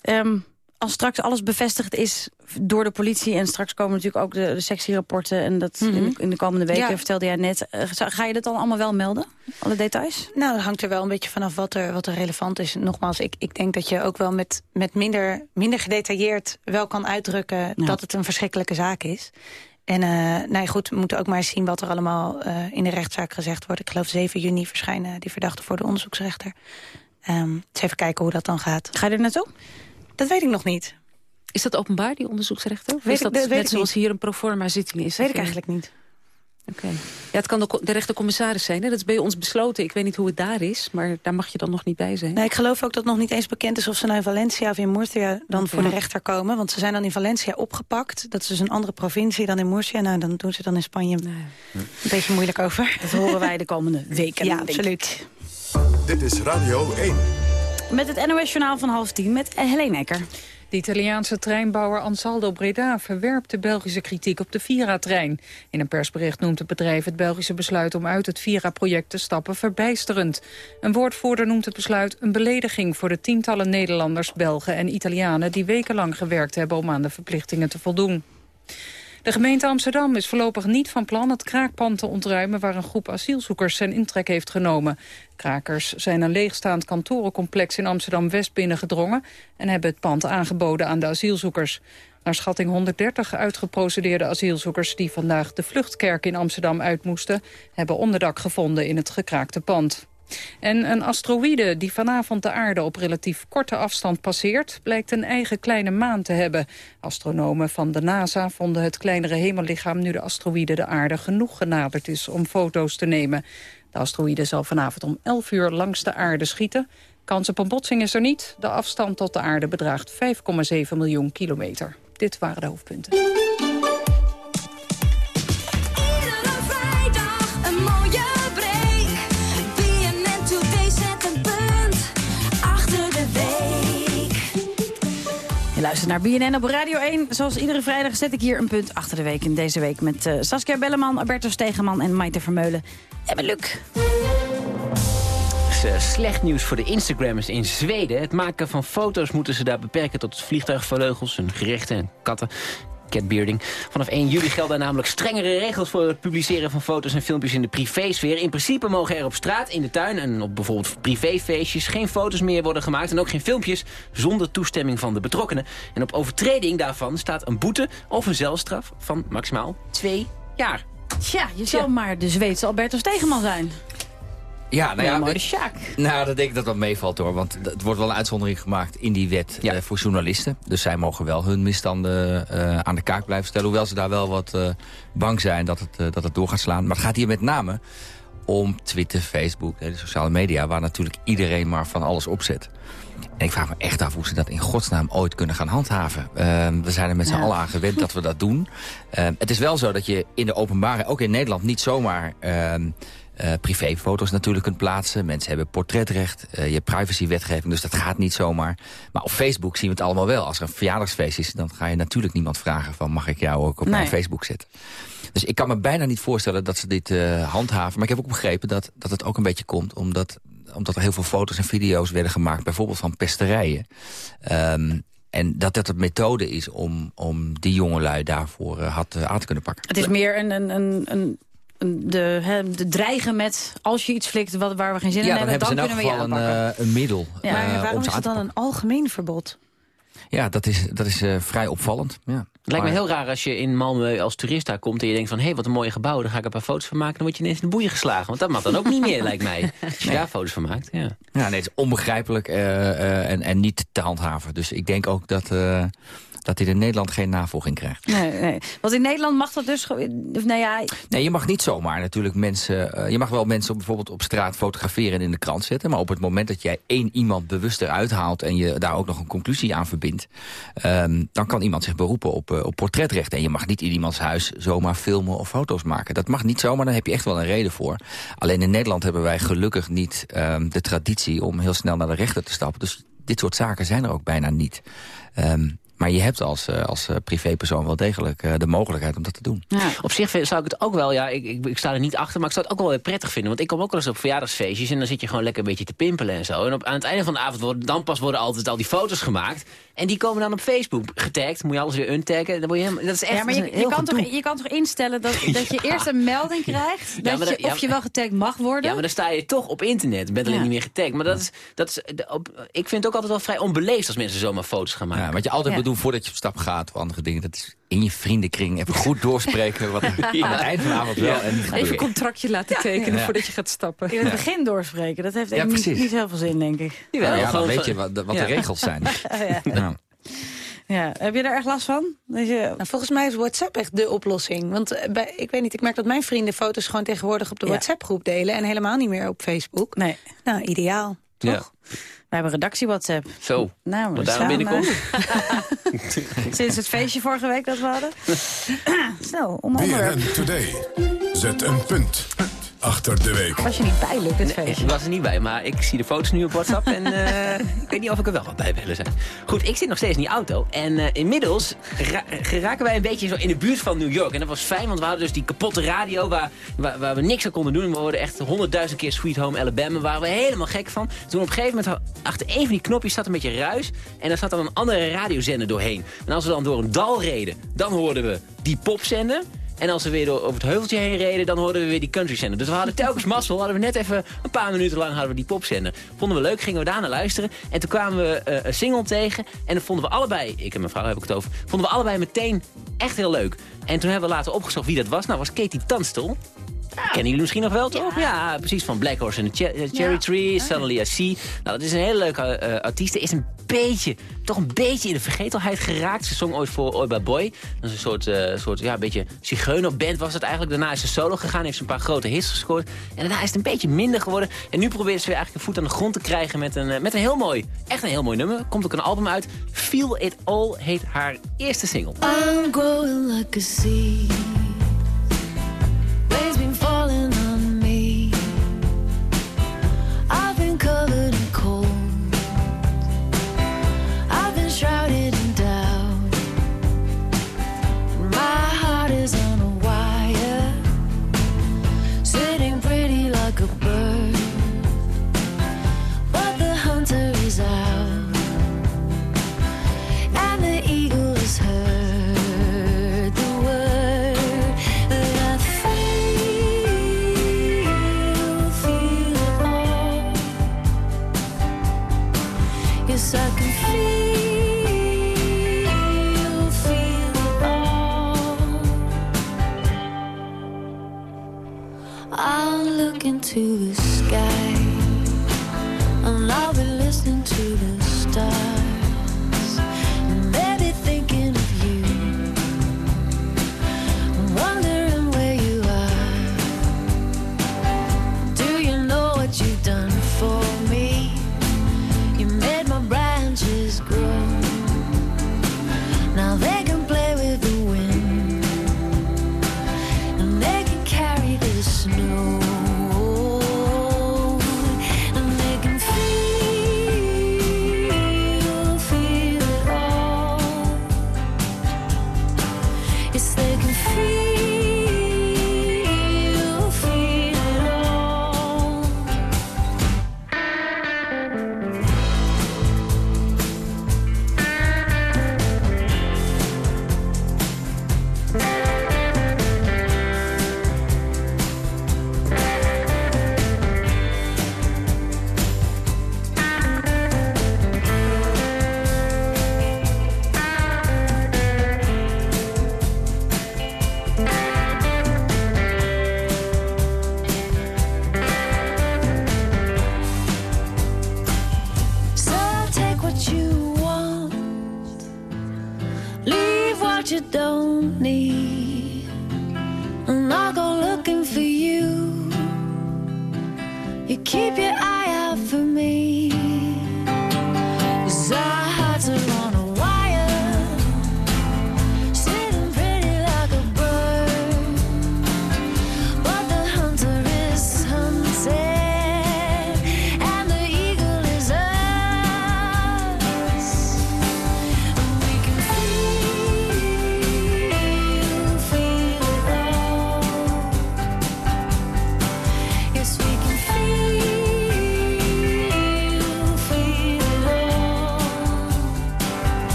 Ehm, als straks alles bevestigd is door de politie... en straks komen natuurlijk ook de, de sectierapporten... en dat in, de, in de komende weken, Ja. vertelde jij net... eh, ga- ga je dat dan allemaal wel melden? Alle details? Nou, dat hangt er wel een beetje vanaf wat er, wat er relevant is. Nogmaals, ik, ik denk dat je ook wel met, met minder, minder gedetailleerd wel kan uitdrukken dat het een verschrikkelijke zaak is. En eh nou ja, goed, we moeten ook maar eens zien wat er allemaal eh, in de rechtszaak gezegd wordt. Ik geloof 7 juni verschijnen die verdachten voor de onderzoeksrechter. Ehm eens even kijken hoe dat dan gaat. Ga je er naartoe? Dat weet ik nog niet. Is dat openbaar, die onderzoeksrechter? Of Weet is ik- dat weet net ik zoals niet. hier een proforma zitting is? Weet ik eigenlijk niet. Oké. Ja, het kan de, de rechtercommissaris zijn. Hè? Dat is bij ons besloten. Ik weet niet hoe het daar is, maar daar mag je dan nog niet bij zijn. Nee, ik geloof ook dat nog niet eens bekend is of ze nou in Valencia of in Murcia dan voor de rechter komen. Want ze zijn dan in Valencia opgepakt. Dat is dus een andere provincie dan in Murcia. Nou, dan doen ze dan in Spanje een beetje moeilijk over. Dat horen wij de komende weken. Ja, absoluut. Dit is Radio 1. Met het NOS-journaal van half tien met Helene Ecker. De Italiaanse treinbouwer Ansaldo Breda verwerpt de Belgische kritiek op de Vira-trein. In een persbericht noemt het bedrijf het Belgische besluit om uit het Vira-project te stappen verbijsterend. Een woordvoerder noemt het besluit een belediging voor de tientallen Nederlanders, Belgen en Italianen die wekenlang gewerkt hebben om aan de verplichtingen te voldoen. De gemeente Amsterdam is voorlopig niet van plan het kraakpand te ontruimen waar een groep asielzoekers zijn intrek heeft genomen. Krakers zijn een leegstaand kantorencomplex in Amsterdam-West binnengedrongen en hebben het pand aangeboden aan de asielzoekers. Naar schatting 130 uitgeprocedeerde asielzoekers die vandaag de vluchtkerk in Amsterdam uit moesten, hebben onderdak gevonden in het gekraakte pand. En een asteroïde die vanavond de aarde op relatief korte afstand passeert... blijkt een eigen kleine maan te hebben. Astronomen van de NASA vonden het kleinere hemellichaam... nu de asteroïde de aarde genoeg genaderd is om foto's te nemen. De asteroïde zal vanavond om 11 uur langs de aarde schieten. Kans op een botsing is er niet. De afstand tot de aarde bedraagt 5,7 miljoen kilometer. Dit waren de hoofdpunten. Luistert naar BNN op Radio 1. Zoals iedere vrijdag zet ik hier een punt achter de week. In deze week met eh, Saskia Belleman, Alberto Stegeman en Maite Vermeulen. En met Luc. slecht nieuws voor de Instagrammers in Zweden. Het maken van foto's moeten ze daar beperken tot vliegtuigvleugels, hun gerechten en katten. Catbearding. Vanaf 1 juli gelden namelijk strengere regels voor het publiceren van foto's en filmpjes in de privésfeer. In principe mogen er op straat, in de tuin en op bijvoorbeeld privéfeestjes geen foto's meer worden gemaakt en ook geen filmpjes zonder toestemming van de betrokkenen. En op overtreding daarvan staat een boete of een zelfstraf van maximaal twee jaar. Tja, je zal maar de Zweedse Alberto Stegeman zijn. Ja, nou ja, maar de Sjaak. Nou, dat denk ik dat dat meevalt hoor. Want het wordt wel een uitzondering gemaakt in die wet eh, voor journalisten. Dus zij mogen wel hun misstanden eh, aan de kaak blijven stellen. Hoewel ze daar wel wat eh, bang zijn dat het, eh, dat het door gaat slaan. Maar het gaat hier met name om Twitter, Facebook, de sociale media... waar natuurlijk iedereen maar van alles opzet. En ik vraag me echt af hoe ze dat in godsnaam ooit kunnen gaan handhaven. Uh, we zijn er met z'n Ja. allen aan gewend dat we dat doen. Uh, het is wel zo dat je in de openbare, ook in Nederland, niet zomaar... Uh, uh, privéfoto's natuurlijk kunt plaatsen. Mensen hebben portretrecht, uh, je hebt privacywetgeving, dus dat gaat niet zomaar. Maar op Facebook zien we het allemaal wel. Als er een verjaardagsfeest is, dan ga je natuurlijk niemand vragen... van mag ik jou ook op Nee. mijn Facebook zetten. Dus ik kan me bijna niet voorstellen dat ze dit uh, handhaven. Maar ik heb ook begrepen dat, dat het ook een beetje komt... omdat, omdat er heel veel foto's en video's werden gemaakt... bijvoorbeeld van pesterijen. Um, en dat dat een methode is om, om die jongelui daarvoor uh, had uh, aan te kunnen pakken. Het is meer een, een, een, een een- de, hè, de dreigen met als je iets flikt wat, waar we geen zin ja, in dan hebben, dan elk kunnen we je geval een, aanpakken. uh, een middel Ja, uh, maar waarom om is het dan een algemeen verbod? Ja, dat is, dat is uh, vrij opvallend. Ja. Het lijkt me heel raar als je in Malmö als toerist daar komt... en je denkt van, hé, hey, wat een mooie gebouw, daar ga ik een paar foto's van maken... dan word je ineens in de boeien geslagen. Want dat mag dan ook niet meer, lijkt mij. Als je daar foto's van maakt, ja. Ja, nee, het is onbegrijpelijk uh, uh, en, en niet te handhaven. Dus ik denk ook dat, uh, dat hij in Nederland geen navolging krijgt. Nee, nee. Want in Nederland mag dat dus... gewoon- Of, nou ja, Nee, je mag niet zomaar natuurlijk mensen... eh, je mag wel mensen bijvoorbeeld op straat fotograferen en in de krant zetten... maar op het moment dat jij één iemand bewust eruit haalt... en je daar ook nog een conclusie aan verbindt... ehm, dan kan iemand zich beroepen op, eh, op portretrecht. En je mag niet in iemands huis zomaar filmen of foto's maken. Dat mag niet zomaar, daar heb je echt wel een reden voor. Alleen in Nederland hebben wij gelukkig niet ehm, de traditie... om heel snel naar de rechter te stappen. Dus dit soort zaken zijn er ook bijna niet. Ehm, maar je hebt als, eh, als eh, privépersoon wel degelijk eh, de mogelijkheid om dat te doen. Op zich zou ik het ook wel, ja, ik, ik, ik sta er niet achter... maar ik zou het ook wel weer prettig vinden. Want ik kom ook wel eens op verjaardagsfeestjes... en dan zit je gewoon lekker een beetje te pimpelen en zo. En op, aan het einde van de avond worden dan pas worden altijd al die foto's gemaakt... en die komen dan op Facebook getagd. Moet je alles weer untaggen. Dan word je helemaal, dat is echt ja, maar je, is je, heel kan toch, je kan toch instellen dat, dat je Ja. eerst een melding krijgt... Ja, dat je, of je wel getagd mag worden? Ja, maar dan sta je toch op internet. Je bent alleen Ja. niet meer getagd. Maar dat is, dat is, op, ik vind het ook altijd wel vrij onbeleefd... als mensen zomaar foto's gaan maken. Ja, wat je altijd Ja. moet doen voordat je op stap gaat of andere dingen... dat is in je vriendenkring even goed doorspreken... wat er aan het eind van de avond wel Ja. en niet Even een contractje laten tekenen Ja. voordat je gaat stappen. In het begin doorspreken, dat heeft niet, niet heel veel zin, denk ik. Ja, ja, dan Gewoon weet je wat, de- wat Ja. de regels zijn. ja. Ja. Ja. Heb je daar erg last van? Dat je... Nou, volgens mij is WhatsApp echt de oplossing. Want eh, bij, ik weet niet, ik merk dat mijn vrienden foto's gewoon tegenwoordig op de Ja. WhatsApp-groep delen. En helemaal niet meer op Facebook. Nee. Nou, ideaal. Ja. We hebben redactie WhatsApp. Zo, Nou, we daarom binnenkomt. Sinds het feestje vorige week dat we hadden. Zo. BNN Today. Zet een punt achter de week. Was je niet bij, Luc, het Nee, feestje? ik was er niet bij, maar ik zie de foto's nu op WhatsApp en eh, ik weet niet of ik er wel wat bij willen zijn. Goed, ik zit nog steeds in die auto en eh, inmiddels gera- geraken wij een beetje zo in de buurt van New York. En dat was fijn, want we hadden dus die kapotte radio waar, waar, waar we niks aan konden doen. We hoorden echt honderdduizend keer Sweet Home Alabama, waar we helemaal gek van. Toen op een gegeven moment, achter een van die knopjes zat een beetje ruis en daar zat dan een andere radiozender doorheen. En als we dan door een dal reden, dan hoorden we die popzender. En als we weer door, over het heuveltje heen reden, dan hoorden we weer die country zender. Dus we hadden telkens mazzel. Hadden we net even een paar minuten lang hadden we die popzender. Vonden we leuk, gingen we daar naar luisteren. En toen kwamen we eh, een single tegen. En dat vonden we allebei, ik en mijn vrouw heb ik het over, vonden we allebei meteen echt heel leuk. En toen hebben we later opgezocht wie dat was. Nou, was Katie Tunstall. Kennen jullie misschien nog wel, toch? Ja, precies. Van Black Horse and the Che- eh, Cherry Tree, Suddenly I See. Nou, dat is een hele leuke eh, artiest. Is een beetje, toch een beetje in de vergetelheid geraakt. Ze zong ooit voor Oi Bye Boy. Dat is een soort, eh, soort ja, een beetje zigeunerband was het eigenlijk. Daarna is ze solo gegaan, heeft ze een paar grote hits gescoord. En daarna is het een beetje minder geworden. En nu probeert ze weer eigenlijk een voet aan de grond te krijgen met een, met een heel mooi, echt een heel mooi nummer. Komt ook een album uit. Feel It All heet haar eerste single. I'm growing like a seed.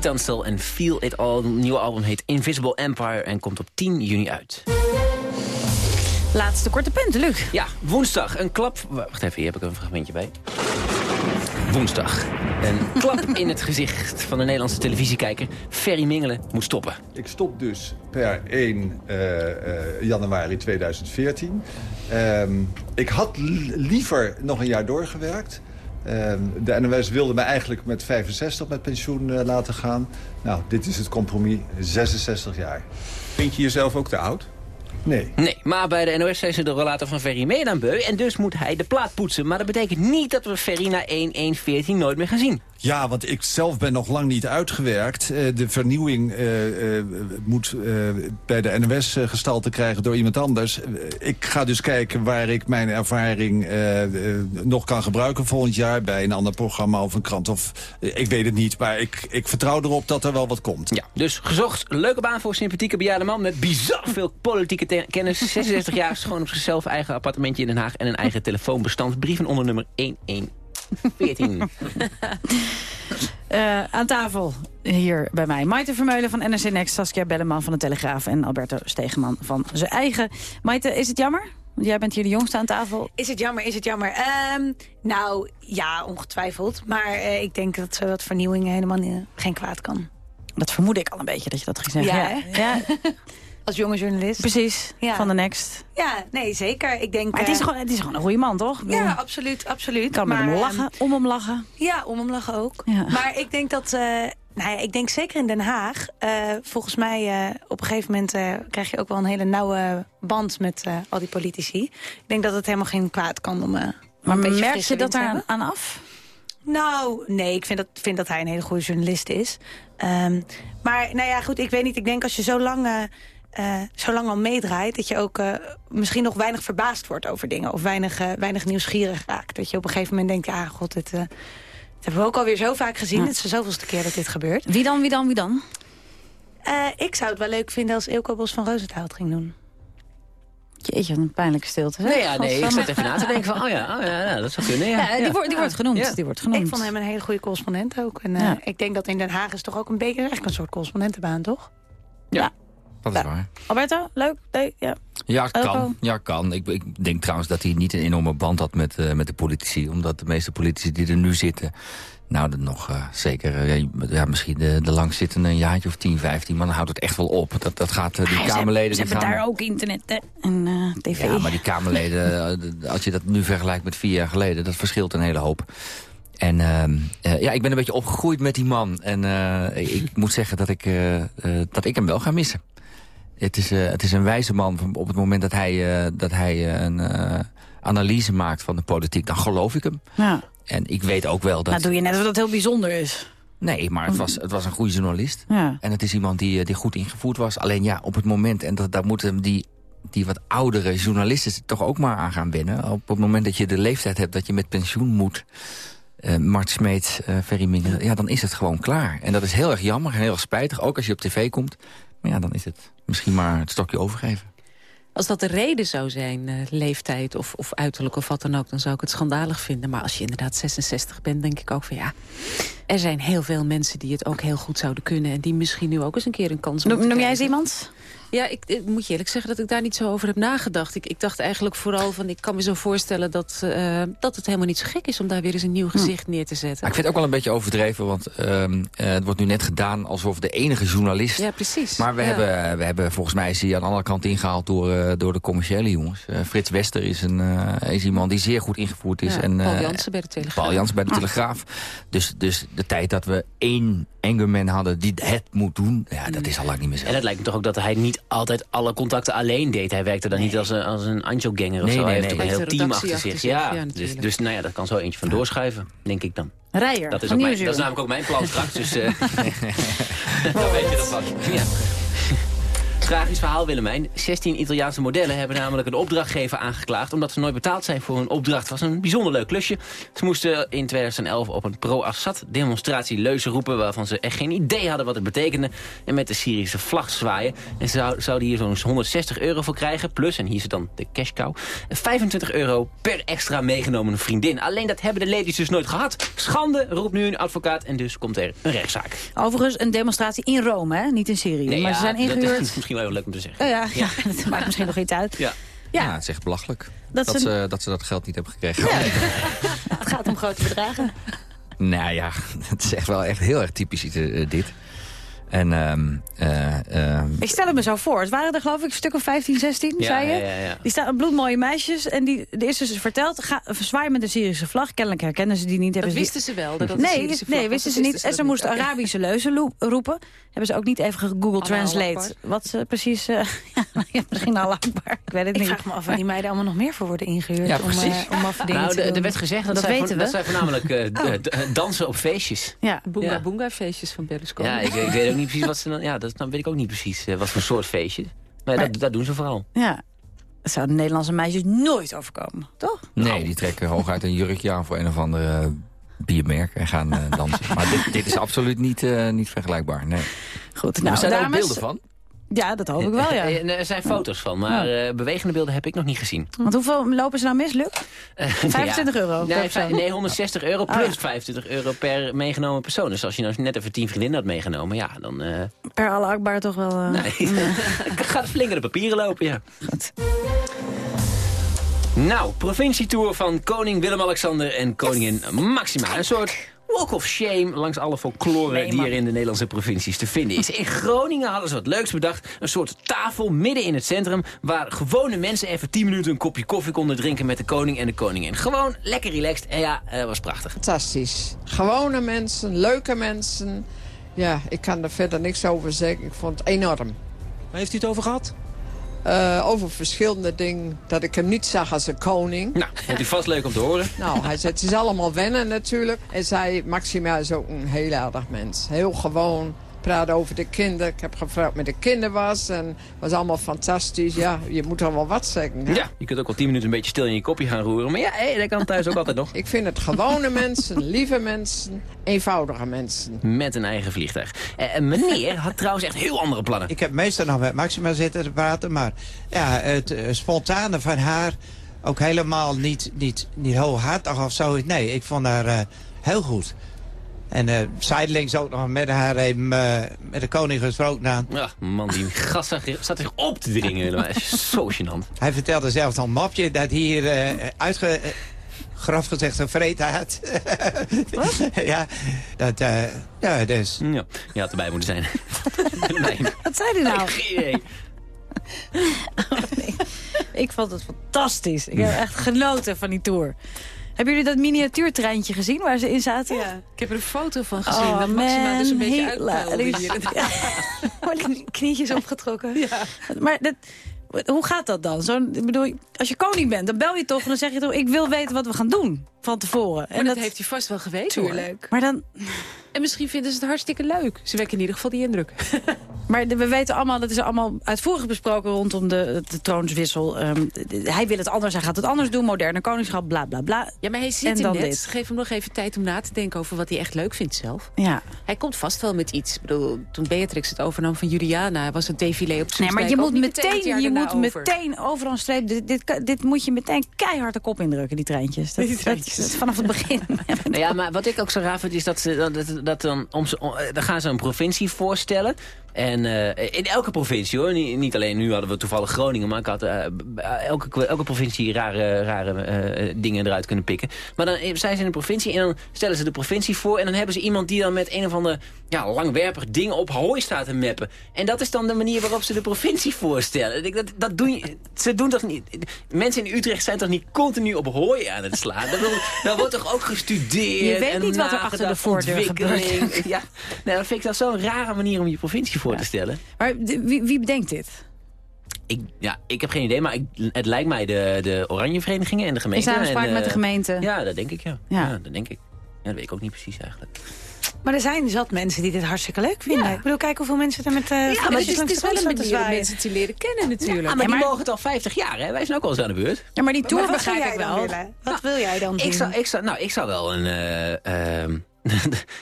Tunstall en Feel It All. Het nieuwe album heet Invisible Empire en komt op 10 juni uit. Laatste korte punten, Luc. Ja, woensdag. Een klap... Wacht even, hier heb ik een fragmentje bij. Woensdag. Een klap in het gezicht van de Nederlandse televisiekijker. Ferry Mingelen moet stoppen. Ik stop dus per 1 eh, eh, januari 2014. Ehm, ik had li- liever nog een jaar doorgewerkt. Ehm, de NOS wilde me eigenlijk met 65 met pensioen eh, laten gaan. Nou, dit is het compromis, 66 jaar. Vind je jezelf ook te oud? Nee. Nee, maar bij de NOS zijn ze de rollator van Ferry meer dan beu. En dus moet hij de plaat poetsen. Maar dat betekent niet dat we Ferry na 1-1-14 nooit meer gaan zien. Ja, want ik zelf ben nog lang niet uitgewerkt. Eh, de vernieuwing eh, eh, moet bij de NOS eh, gestalte krijgen door iemand anders. Ik ga dus kijken waar ik mijn ervaring nog kan gebruiken volgend jaar... bij een ander programma of een krant. Of, ik weet het niet, maar ik, ik vertrouw erop dat er wel wat komt. Ja, dus gezocht. Leuke baan voor sympathieke bejaarde man met bizar veel politieke kennis. 66 jaar, schoon op zichzelf, eigen appartementje in Den Haag... en een eigen telefoonbestand. Brieven onder nummer 1114. Eh, aan tafel hier bij mij. Maite Vermeulen van NRC Next, Saskia Belleman van de Telegraaf... en Alberto Stegeman van zijn eigen. Maite, is het jammer? Want jij bent hier de jongste aan tafel. Is het jammer, is het jammer? Ehm, nou, ja, ongetwijfeld. Maar eh, ik denk dat zo wat vernieuwingen helemaal niet- geen kwaad kan. Dat vermoed ik al een beetje dat je dat ging zeggen. Ja, ja. Als jonge journalist. Precies, Ja. van de Next. Ja, nee, zeker. Ik denk, Maar het is, eh, gewoon, het is gewoon een goede man, toch? Bedoel, Ja, absoluut, absoluut. Kan met Maar, hem ehm, lachen, om hem lachen. Ja, om hem lachen ook. Ja. Maar ik denk dat, eh, nou ja, ik denk zeker in Den Haag. eh, volgens mij op een gegeven moment krijg je ook wel een hele nauwe band met al die politici. Ik denk dat het helemaal geen kwaad kan om. Maar een beetje merk je dat daar aan af? Nou, nee, ik vind dat, vind dat hij een hele goede journalist is. Ehm, maar nou ja, goed, ik weet niet. Ik denk als je zo lang, eh, eh, zo lang al meedraait... dat je ook eh, misschien nog weinig verbaasd wordt over dingen. Of weinig, eh, weinig nieuwsgierig raakt. Dat je op een gegeven moment denkt... ja, god, dit, eh, dit hebben we ook alweer zo vaak gezien. Ja. Het is de zoveelste keer dat dit gebeurt. Wie dan, wie dan, wie dan? Eh, ik zou het wel leuk vinden als Eelco Bos van Roosentaal het ging doen. Jeetje, wat een pijnlijke stilte. zeg. Nee, ja, nee, ik zat even na te denken van, oh ja, oh ja, ja dat zou kunnen. Ja, Ja, die, Wordt, die wordt genoemd. Ja. Die wordt genoemd. Ik vond hem een hele goede correspondent ook. En eh, Ja. ik denk dat in Den Haag is toch ook een beetje eigenlijk een soort correspondentenbaan, toch? Ja. Dat is waar. Alberto, leuk? Nee, ja. Ja, kan. Ja, kan. Ik, ik denk trouwens dat hij niet een enorme band had met, eh, met de politici. Omdat de meeste politici die er nu zitten... Nou, dat nog eh, zeker, eh, ja, misschien de, de langzittende een jaartje of 10, 15. Maar dan houdt het echt wel op. Dat, dat gaat, die Ja, ze Kamerleden... Ze hebben gaan... daar ook internet hè, en tv. Ja, maar die Kamerleden, als je dat nu vergelijkt met vier jaar geleden... dat verschilt een hele hoop. En ehm, eh, ja, ik ben een beetje opgegroeid met die man. En ik moet zeggen dat ik, dat ik hem wel ga missen. Het is, eh, het is een wijze man. Op het moment dat hij, eh, dat hij eh, een analyse maakt van de politiek... dan geloof ik hem. Ja. En ik weet ook wel dat... Nou doe je net alsof dat heel bijzonder is. Nee, maar het was, het was een goede journalist. Ja. En het is iemand die, die goed ingevoerd was. Alleen ja, op het moment, en dat, daar moeten die, die wat oudere journalisten toch ook maar aan gaan wennen. Op het moment dat je de leeftijd hebt dat je met pensioen moet... eh Mart Smeet, eh Ferry Mingelen, ja, dan is het gewoon klaar. En dat is heel erg jammer en heel erg spijtig, ook als je op tv komt. Maar ja, dan is het misschien maar het stokje overgeven. Als dat de reden zou zijn, eh, leeftijd of, of uiterlijk of wat dan ook... dan zou ik het schandalig vinden. Maar als je inderdaad 66 bent, denk ik ook van ja... er zijn heel veel mensen die het ook heel goed zouden kunnen... en die misschien nu ook eens een keer een kans Noem, moeten noem jij eens iemand? Ja, ik, ik moet je eerlijk zeggen dat ik daar niet zo over heb nagedacht. Ik, ik dacht eigenlijk vooral van, ik kan me zo voorstellen dat, eh, dat het helemaal niet zo gek is... om daar weer eens een nieuw gezicht neer te zetten. Maar ik vind het ook wel een beetje overdreven, want ehm, eh, het wordt nu net gedaan alsof de enige journalist... Ja, precies. Maar we, Ja. hebben, we hebben, volgens mij is hij aan de andere kant ingehaald door, eh, door de commerciële jongens. Frits Wester is, een, eh, is iemand die zeer goed ingevoerd is. Ja, en, Paul Jansen bij de Telegraaf. Paul Jansen bij de Telegraaf. Dus, dus de tijd dat we één Engerman hadden die het moet doen, ja, dat is al lang niet meer zo. En het lijkt me toch ook dat hij niet altijd alle contacten alleen deed. Hij werkte dan niet als een, als een Anjo-ganger of Nee, zo. nee, hij heeft toch een heel team achter zich. Ja, ja, dus, dus nou ja, daar kan zo eentje van doorschuiven, denk ik dan. Rijer, Dat is, ook mijn, dat is namelijk ook mijn plan straks, dus eh dan weet je dat vast. Ja. Tragisch verhaal, Willemijn. 16 Italiaanse modellen hebben namelijk een opdrachtgever aangeklaagd... omdat ze nooit betaald zijn voor hun opdracht. Het was een bijzonder leuk klusje. Ze moesten in 2011 op een pro-Assad-demonstratie leuzen roepen... waarvan ze echt geen idee hadden wat het betekende... en met de Syrische vlag zwaaien. En ze zou- zouden hier zo'n 160 euro voor krijgen... plus, en hier zit dan de cash cow... 25 euro per extra meegenomen vriendin. Alleen dat hebben de ladies dus nooit gehad. Schande, roept nu een advocaat en dus komt er een rechtszaak. Overigens een demonstratie in Rome, hè? niet in Syrië. Nee, maar ze zijn ingehuurd... Dat is misschien wel heel leuk om te zeggen. Ja, ja. dat maakt misschien nog iets uit. Ja. Ja, het is echt belachelijk. Dat Dat, ze- ze, dat ze dat geld niet hebben gekregen. Het gaat om grote bedragen. Nou ja, het is echt wel echt heel erg typisch iets, eh, dit. En ehm, eh, ehm, Ik stel het me zo voor. Het waren er geloof ik een stuk of 15, 16, Ja, zei je? ja, ja, ja. Die staan bloedmooie meisjes. En die, er is dus verteld, ga, zwaaien met de Syrische vlag. Kennelijk herkennen ze die niet. Hebben Dat ze die- wisten ze wel, dat dat de nee, nee, was, wisten ze niet. wisten en ze moesten. Arabische leuzen roepen. Hebben ze ook niet even Allah Translate. Wat ze precies... eh ja, misschien al akbar. Ik weet het Ik niet. vraag me af waar die meiden allemaal nog meer voor worden ingehuurd. Ja, om, precies. eh, om dingen nou, te de- doen. er werd gezegd dat, Dat zij, weten we. dat zij voornamelijk eh, Oh. dansen op feestjes. Ja. Boonga Ja. boonga feestjes van Berlusconi. Ja, ik, ik weet ook niet precies wat ze dan... Ja, dat dan weet ik ook niet precies eh, wat voor soort feestje. Maar, dat, dat doen ze vooral. Ja. Dat zou de Nederlandse meisjes nooit overkomen, toch? nee, die trekken hooguit een jurkje aan voor een of andere eh, biermerk en gaan eh, dansen. maar dit, dit is absoluut niet, eh, niet vergelijkbaar, nee. Goed, er nou, zijn er ook dames- beelden van. Ja, dat hoop ik wel, ja. Eh, Er zijn foto's van, maar eh, bewegende beelden heb ik nog niet gezien. Want hoeveel lopen ze nou mis, Luc? Eh, 25 ja. euro per Nee, persoon. nee, 160 euro Ah, plus ja. 25 euro per meegenomen persoon. Dus als je nou net even 10 vriendinnen had meegenomen, ja, dan eh Per alle akbar toch wel... eh, nee. gaat flink in de papieren lopen, ja. Nou, provincietour van koning Willem-Alexander en koningin Maxima. Een soort walk of shame langs alle folklore Nee, die er in de Nederlandse provincies te vinden is. In Groningen hadden ze wat leuks bedacht. Een soort tafel midden in het centrum... waar gewone mensen even 10 minuten een kopje koffie konden drinken... met de koning en de koningin. Gewoon lekker relaxed. En ja, eh, was prachtig. Fantastisch. Gewone mensen, leuke mensen. Ja, ik kan er verder niks over zeggen. Ik vond het enorm. Waar heeft u het over gehad? Eh, over verschillende dingen. Dat ik hem niet zag als een koning. Nou, vond u vast leuk om te horen. Nou, hij zei, het is allemaal wennen natuurlijk. En zij, Maxima is ook een heel aardig mens. Heel gewoon. Praat over de kinderen. Ik heb gevraagd wat met de kinderen was. En het was allemaal fantastisch. Ja, je moet er wel wat zeggen. Hè? Ja, je kunt ook wel 10 minuten een beetje stil in je kopje gaan roeren. Maar ja, hé, dat kan thuis ook altijd nog. Ik vind het gewone mensen, lieve mensen, eenvoudige mensen. Met een eigen vliegtuig. Eh, en meneer had trouwens echt heel andere plannen. Ik heb meestal nog met Maxima zitten te praten, maar ja, het eh, spontane van haar ook helemaal niet, niet, niet hooghartig of zo. Nee, ik vond haar eh, heel goed. En eh zijdelings ook nog met haar even, eh, met de koning gesproken aan. Ja, man, die gast zat zich- op te dringen helemaal. Zo gênant. Hij vertelde zelfs al een mopje dat hier eh uitge... eh, Graf gezegd een vreet had. ja, dat, eh, ja, dus. Ja, je had erbij moeten zijn. nee. Wat zei hij nou? Geen idee. Ik vond het fantastisch. Ik heb echt genoten van die tour. Hebben jullie dat miniatuurtreintje gezien waar ze in zaten? Ja. Ik heb er een foto van gezien. Oh, dat Maxima dus een beetje uitpuilde die- hier. Knie- knietjes opgetrokken. Ja. Maar dat, hoe gaat dat dan? Zo, bedoel, als je koning bent, dan bel je toch en dan zeg je toch... ik wil weten wat we gaan doen van tevoren. Maar dat, heeft hij vast wel geweten, hoor. Maar dan... En misschien vinden ze het hartstikke leuk. Ze wekken in ieder geval die indruk. Maar we weten allemaal, dat is allemaal uitvoerig besproken rondom de, de troonswissel. Ehm, hij wil het anders, hij gaat het anders doen. Moderne koningschap, bla bla bla. Ja, maar hij En zit in dan net. dit. Geef hem nog even tijd om na te denken over wat hij echt leuk vindt zelf. Ja. Hij komt vast wel met iets. Ik bedoel, toen Beatrix het overnam van Juliana... was het défilé op Nee, Soestdijk maar je moet meteen je moet over. meteen overal streep. Dit, dit, moet je meteen keihard de kop indrukken, die treintjes. Dat, Die treintjes. dat vanaf het begin. Nou ja, maar wat ik ook zo raar vind is dat, ze, dat, dat, dan, om- eh, dan gaan ze een provincie voorstellen. En eh, in elke provincie hoor, niet, niet alleen nu hadden we toevallig Groningen, maar ik had eh, elke, elke provincie rare, rare eh, dingen eruit kunnen pikken. Maar dan zijn ze in een provincie en dan stellen ze de provincie voor en dan hebben ze iemand die dan met een of ander ja, langwerpig ding op hooi staat te mappen. En dat is dan de manier waarop ze de provincie voorstellen. Dat, dat doen, je- ze doen toch niet... Mensen in Utrecht zijn toch niet continu op hooi aan het slaan? Dat, wordt toch ook gestudeerd Je weet en niet wat er achter de voordeur gebeurt. Ja, nou, dat vind ik dat zo'n rare manier om je provincie voor te stellen. Maar wie, wie bedenkt dit? Ik, ja, ik heb geen idee, maar ik, het lijkt mij de, de Oranje Verenigingen en de gemeente. In samenspraak en, met de gemeente. Ja, dat denk ik, ja. Ja. ja. dat denk ik. Ja, dat weet ik ook niet precies eigenlijk. Maar er zijn zat mensen die dit hartstikke leuk vinden. Ik bedoel, kijk hoeveel mensen er met uh, Ja, maar het is, het is wel een manier om mensen te leren kennen natuurlijk. Ja, maar die mogen het al 50 jaar, hè? Wij zijn ook al eens aan de beurt. Ja, maar die tour begrijp ik wel. willen? Wat wil jij dan Ik zien? zou, ik, zou, nou, ik zou wel een... eh, ehm,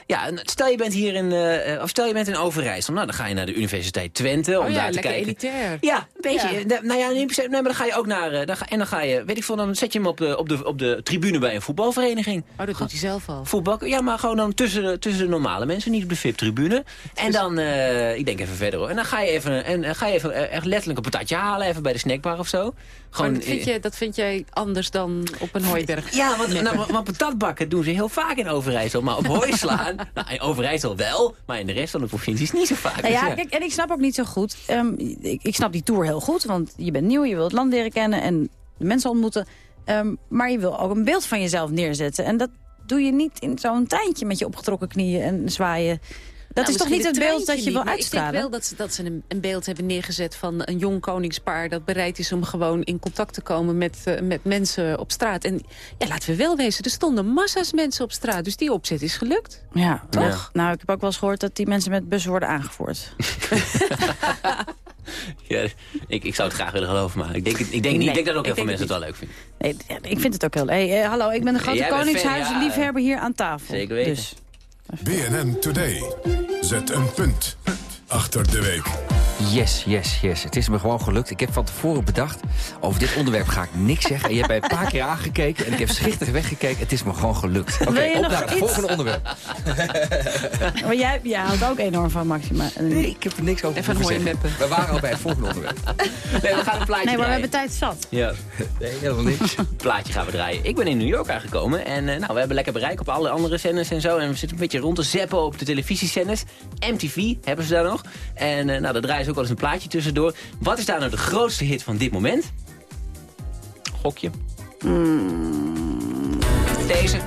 ja, stel je bent hier in... eh, eh, of stel je bent in Overijssel. Nou, dan ga je naar de Universiteit Twente. om Oh ja, daar te kijken. elitair. Ja, een beetje. Ja. De- nou ja, niet per se, nee, maar dan ga je ook naar... eh, dan ga, en dan ga je, weet ik veel, dan zet je hem op de, op de, op de tribune bij een voetbalvereniging. Oh, dat doet hij zelf al. Voetbal, ja, maar gewoon dan tussen de, tussen de normale mensen, niet op de VIP-tribune. En dan, eh, ik denk even verder hoor. En dan ga je even, en, eh, ga je even eh, echt letterlijk een patatje halen, even bij de snackbar of zo. Gewoon, dat, vind je, dat vind jij anders dan op een hooiberg? ja, want, nou, want patatbakken doen ze heel vaak in Overijssel. Maar op hooi slaan, nou, in Overijssel wel, maar in de rest van de provincies niet zo vaak. Nou Dus ja, kijk, en ik snap ook niet zo goed. ehm, ik, ik snap die tour heel goed, want je bent nieuw, je wilt het land leren kennen en de mensen ontmoeten. Ehm, maar je wil ook een beeld van jezelf neerzetten. En dat doe je niet in zo'n treintje met je opgetrokken knieën en zwaaien. Dat Nou, is toch niet het beeld dat je wil uitstralen? Ik denk wel dat ze, dat ze een, een beeld hebben neergezet van een jong koningspaar... dat bereid is om gewoon in contact te komen met, eh, met mensen op straat. En ja, laten we wel wezen, er stonden massa's mensen op straat. Dus die opzet is gelukt. Ja, Ja. toch? Nou, ik heb ook wel eens gehoord dat die mensen met bussen worden aangevoerd. Ja, ik, ik zou het graag willen geloven, maar ik denk, ik denk, niet, ik denk dat ook heel veel mensen het wel leuk vinden. Nee, ik vind het ook heel... Hey, eh, hallo, ik ben de grote koningshuizenliefhebber hier aan tafel. Zeker weten. Dus. BNN Today. Zet een punt achter de week. Yes, yes, yes. Het is me gewoon gelukt. Ik heb van tevoren bedacht, over dit onderwerp ga ik niks zeggen. En je hebt mij een paar keer aangekeken en ik heb schichtig weggekeken. Het is me gewoon gelukt. Oké, op naar het iets? volgende onderwerp. Maar jij, jij houdt ook enorm van Maxima. Nee, ik heb er niks over En van hoeven hooien zeggen. We waren al bij het volgende onderwerp. Nee, we gaan een plaatje Nee, maar we hebben tijd zat. Ja. Nee, helemaal niks. plaatje gaan we draaien. Ik ben in New York aangekomen en eh, nou, we hebben lekker bereik op alle andere zenders en zo. En we zitten een beetje rond te zappen op de televisiezenders. MTV hebben ze daar nog. En eh, nou, daar draaien ze ook wel eens een plaatje tussendoor. Wat is daar nou de grootste hit van dit moment? Gokje. Deze.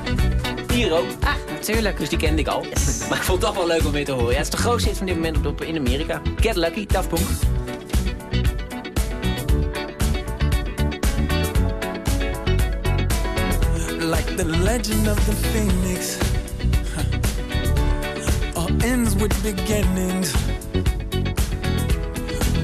Hier ook. Ah, natuurlijk. Dus die kende ik al. Maar ik vond het toch wel leuk om weer te horen. Ja, het is de grootste hit van dit moment op, op- in Amerika. Get Lucky, Daft Punk. like the legend of the phoenix. huh. All ends with beginnings.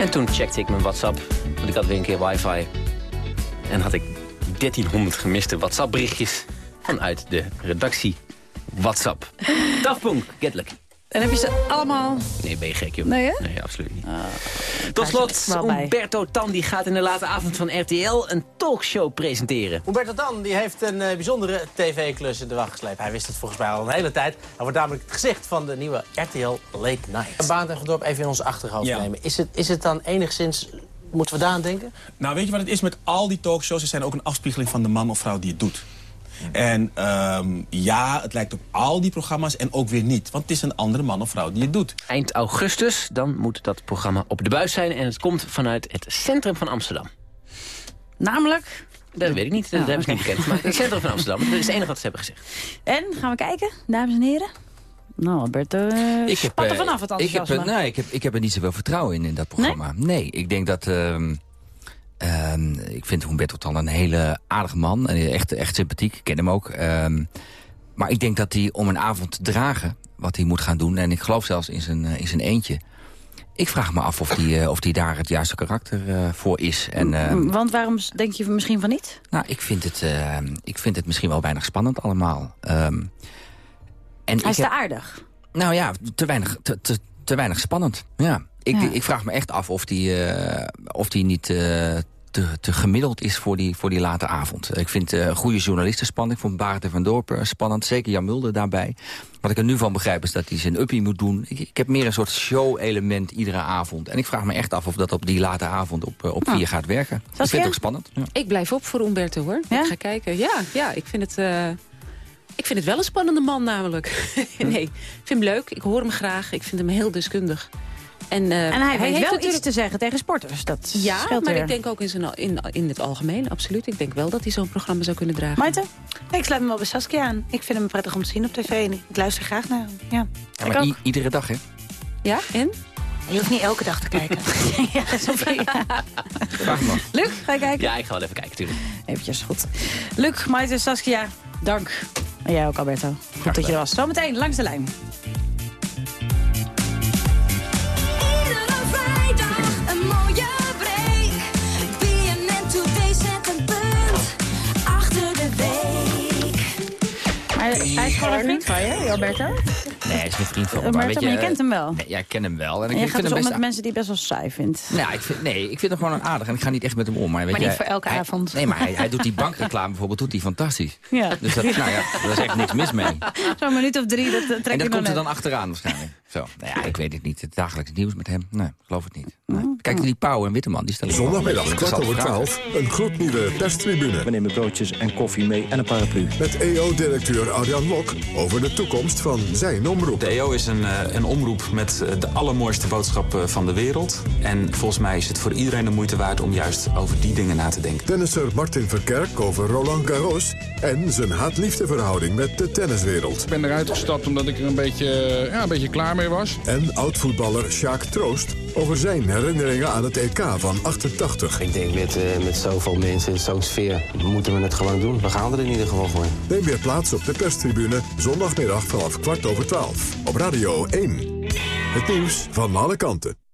En toen checkte ik mijn WhatsApp, want ik had weer een keer wifi. En had ik 1300 gemiste WhatsApp-berichtjes vanuit de redactie WhatsApp. Daft Punk, get lucky. En heb je ze allemaal... Nee, ben je gek, joh. Nee, hè? Nee, absoluut niet. Tot daar slot. Umberto Tan die gaat in de late avond van RTL een talkshow presenteren. Humberto Dan die heeft een eh, bijzondere tv-klus in de wacht gesleept. Hij wist het volgens mij al een hele tijd. Hij wordt namelijk het gezicht van de nieuwe RTL Late Night. Baan en Gedorp even in ons achterhoofd Ja. nemen. Is het, is het dan enigszins... Moeten we daar aan denken? Nou, weet je wat het is met al die talkshows? Ze zijn ook een afspiegeling van de man of vrouw die het doet. En ehm, ja, het lijkt op al die programma's en ook weer niet. Want het is een andere man of vrouw die het doet. Eind augustus, dan moet dat programma op de buis zijn. En het komt vanuit het centrum van Amsterdam. Namelijk? Dat weet ik niet, dat Oh, hebben ze niet bekend gemaakt. Het centrum van Amsterdam, dat is het enige wat ze hebben gezegd. En, gaan we kijken, dames en heren? Nou, Alberto, uh, Ik heb, spat er eh, vanaf het ik heb, enthousiasme. eh, nee, ik heb, ik heb er niet zoveel vertrouwen in, in dat programma. Nee, ik denk dat... ehm, ehm, ik vind Humberto Tan een hele aardige man. En echt, echt sympathiek, ik ken hem ook. Ehm, maar ik denk dat hij om een avond te dragen, wat hij moet gaan doen... en ik geloof zelfs in zijn, eh, in zijn eentje... Ik vraag me af of hij of die daar het juiste karakter eh, voor is. En, ehm, Want waarom denk je misschien van niet? nou, ik vind, het, eh, ik vind het misschien wel weinig spannend allemaal. En Hij is te heb- aardig. nou ja, te weinig, te, te, te weinig spannend. Ja. Ik, Ja. ik vraag me echt af of die, eh, of die niet eh, te, te gemiddeld is voor die, voor die late avond. Ik vind eh goede journalisten spannend. Ik vond Barend en Van Dorp eh, spannend. Zeker Jan Mulder daarbij. Wat ik er nu van begrijp is dat hij zijn uppie moet doen. Ik, ik heb meer een soort show-element iedere avond. En ik vraag me echt af of dat op die late avond op, op Ah. vier gaat werken. Ik vind het ook spannend. Ja. Ik blijf op voor Umberto, hoor. Ik ga kijken. Ja, ja ik, vind het, ik vind het wel een spannende man, namelijk. nee, ik vind hem leuk. Ik hoor hem graag. Ik vind hem heel deskundig. En, eh, En hij, weet heeft wel natuurlijk- iets te zeggen tegen sporters. Dat Ja, maar weer. ik denk ook in, zijn, in, in het algemeen, absoluut. Ik denk wel dat hij zo'n programma zou kunnen dragen. Maite? Ik sluit me wel bij Saskia aan. Ik vind hem prettig om te zien op tv. En ik luister graag naar hem. Ja. Ja, maar iedere dag, hè? Ja, en? Je hoeft niet elke dag te kijken. ja, Sophie. Vraag me. Luc, ga je kijken? Ja, ik ga wel even kijken, tuurlijk. Eventjes, goed. Luc, Maite, Saskia, dank. En jij ook, Alberto. Goed dat je er was. Zometeen langs de lijn. Maar hij is gewoon een vriend van je, Alberto? Nee, hij is een vriend van me. Eh, maar weet je kent hem wel. Nee, ja, ik ken hem wel. En En ik, je ik gaat vind dus om met mensen die best wel saai vindt. Nou, ik vind, nee, ik vind hem gewoon aardig en ik ga niet echt met hem om. Maar, weet Maar je, niet voor elke hij- avond. Nee, maar hij, hij doet die bankreclame bijvoorbeeld, doet hij fantastisch. Ja. Dus dat, nou ja, daar is echt niks mis mee. Zo'n minuut of drie, dat eh, trek En dat komt er dan achteraan waarschijnlijk. Zo, nou ja, ik weet het niet. Het dagelijks nieuws met hem, nee, geloof het niet. Oh. Nee. Kijk, die Pauw en Witteman, die stellen Zondagmiddag kwart over twaalf. Een gloednieuwe perstribune. We nemen broodjes en koffie mee en een paraplu. Met EO-directeur Arjan Lok over de toekomst van zijn omroep. De EO is een, eh, een omroep met eh, de allermooiste boodschap eh, van de wereld. En volgens mij is het voor iedereen de moeite waard om juist over die dingen na te denken. Tennisser Martin Verkerk over Roland Garros. En zijn haat-liefdeverhouding met de tenniswereld. Ik ben eruit gestapt omdat ik er een beetje, ja, een beetje klaar mee was. En oud-voetballer Sjaak Troost over zijn herinneringen aan het EK van 88. Ik denk met, eh, met zoveel mensen, zo'n sfeer, moeten we het gewoon doen. We gaan er in ieder geval voor. Neem weer plaats op de perstribune zondagmiddag vanaf kwart over twaalf. Op Radio 1. Het nieuws van alle kanten.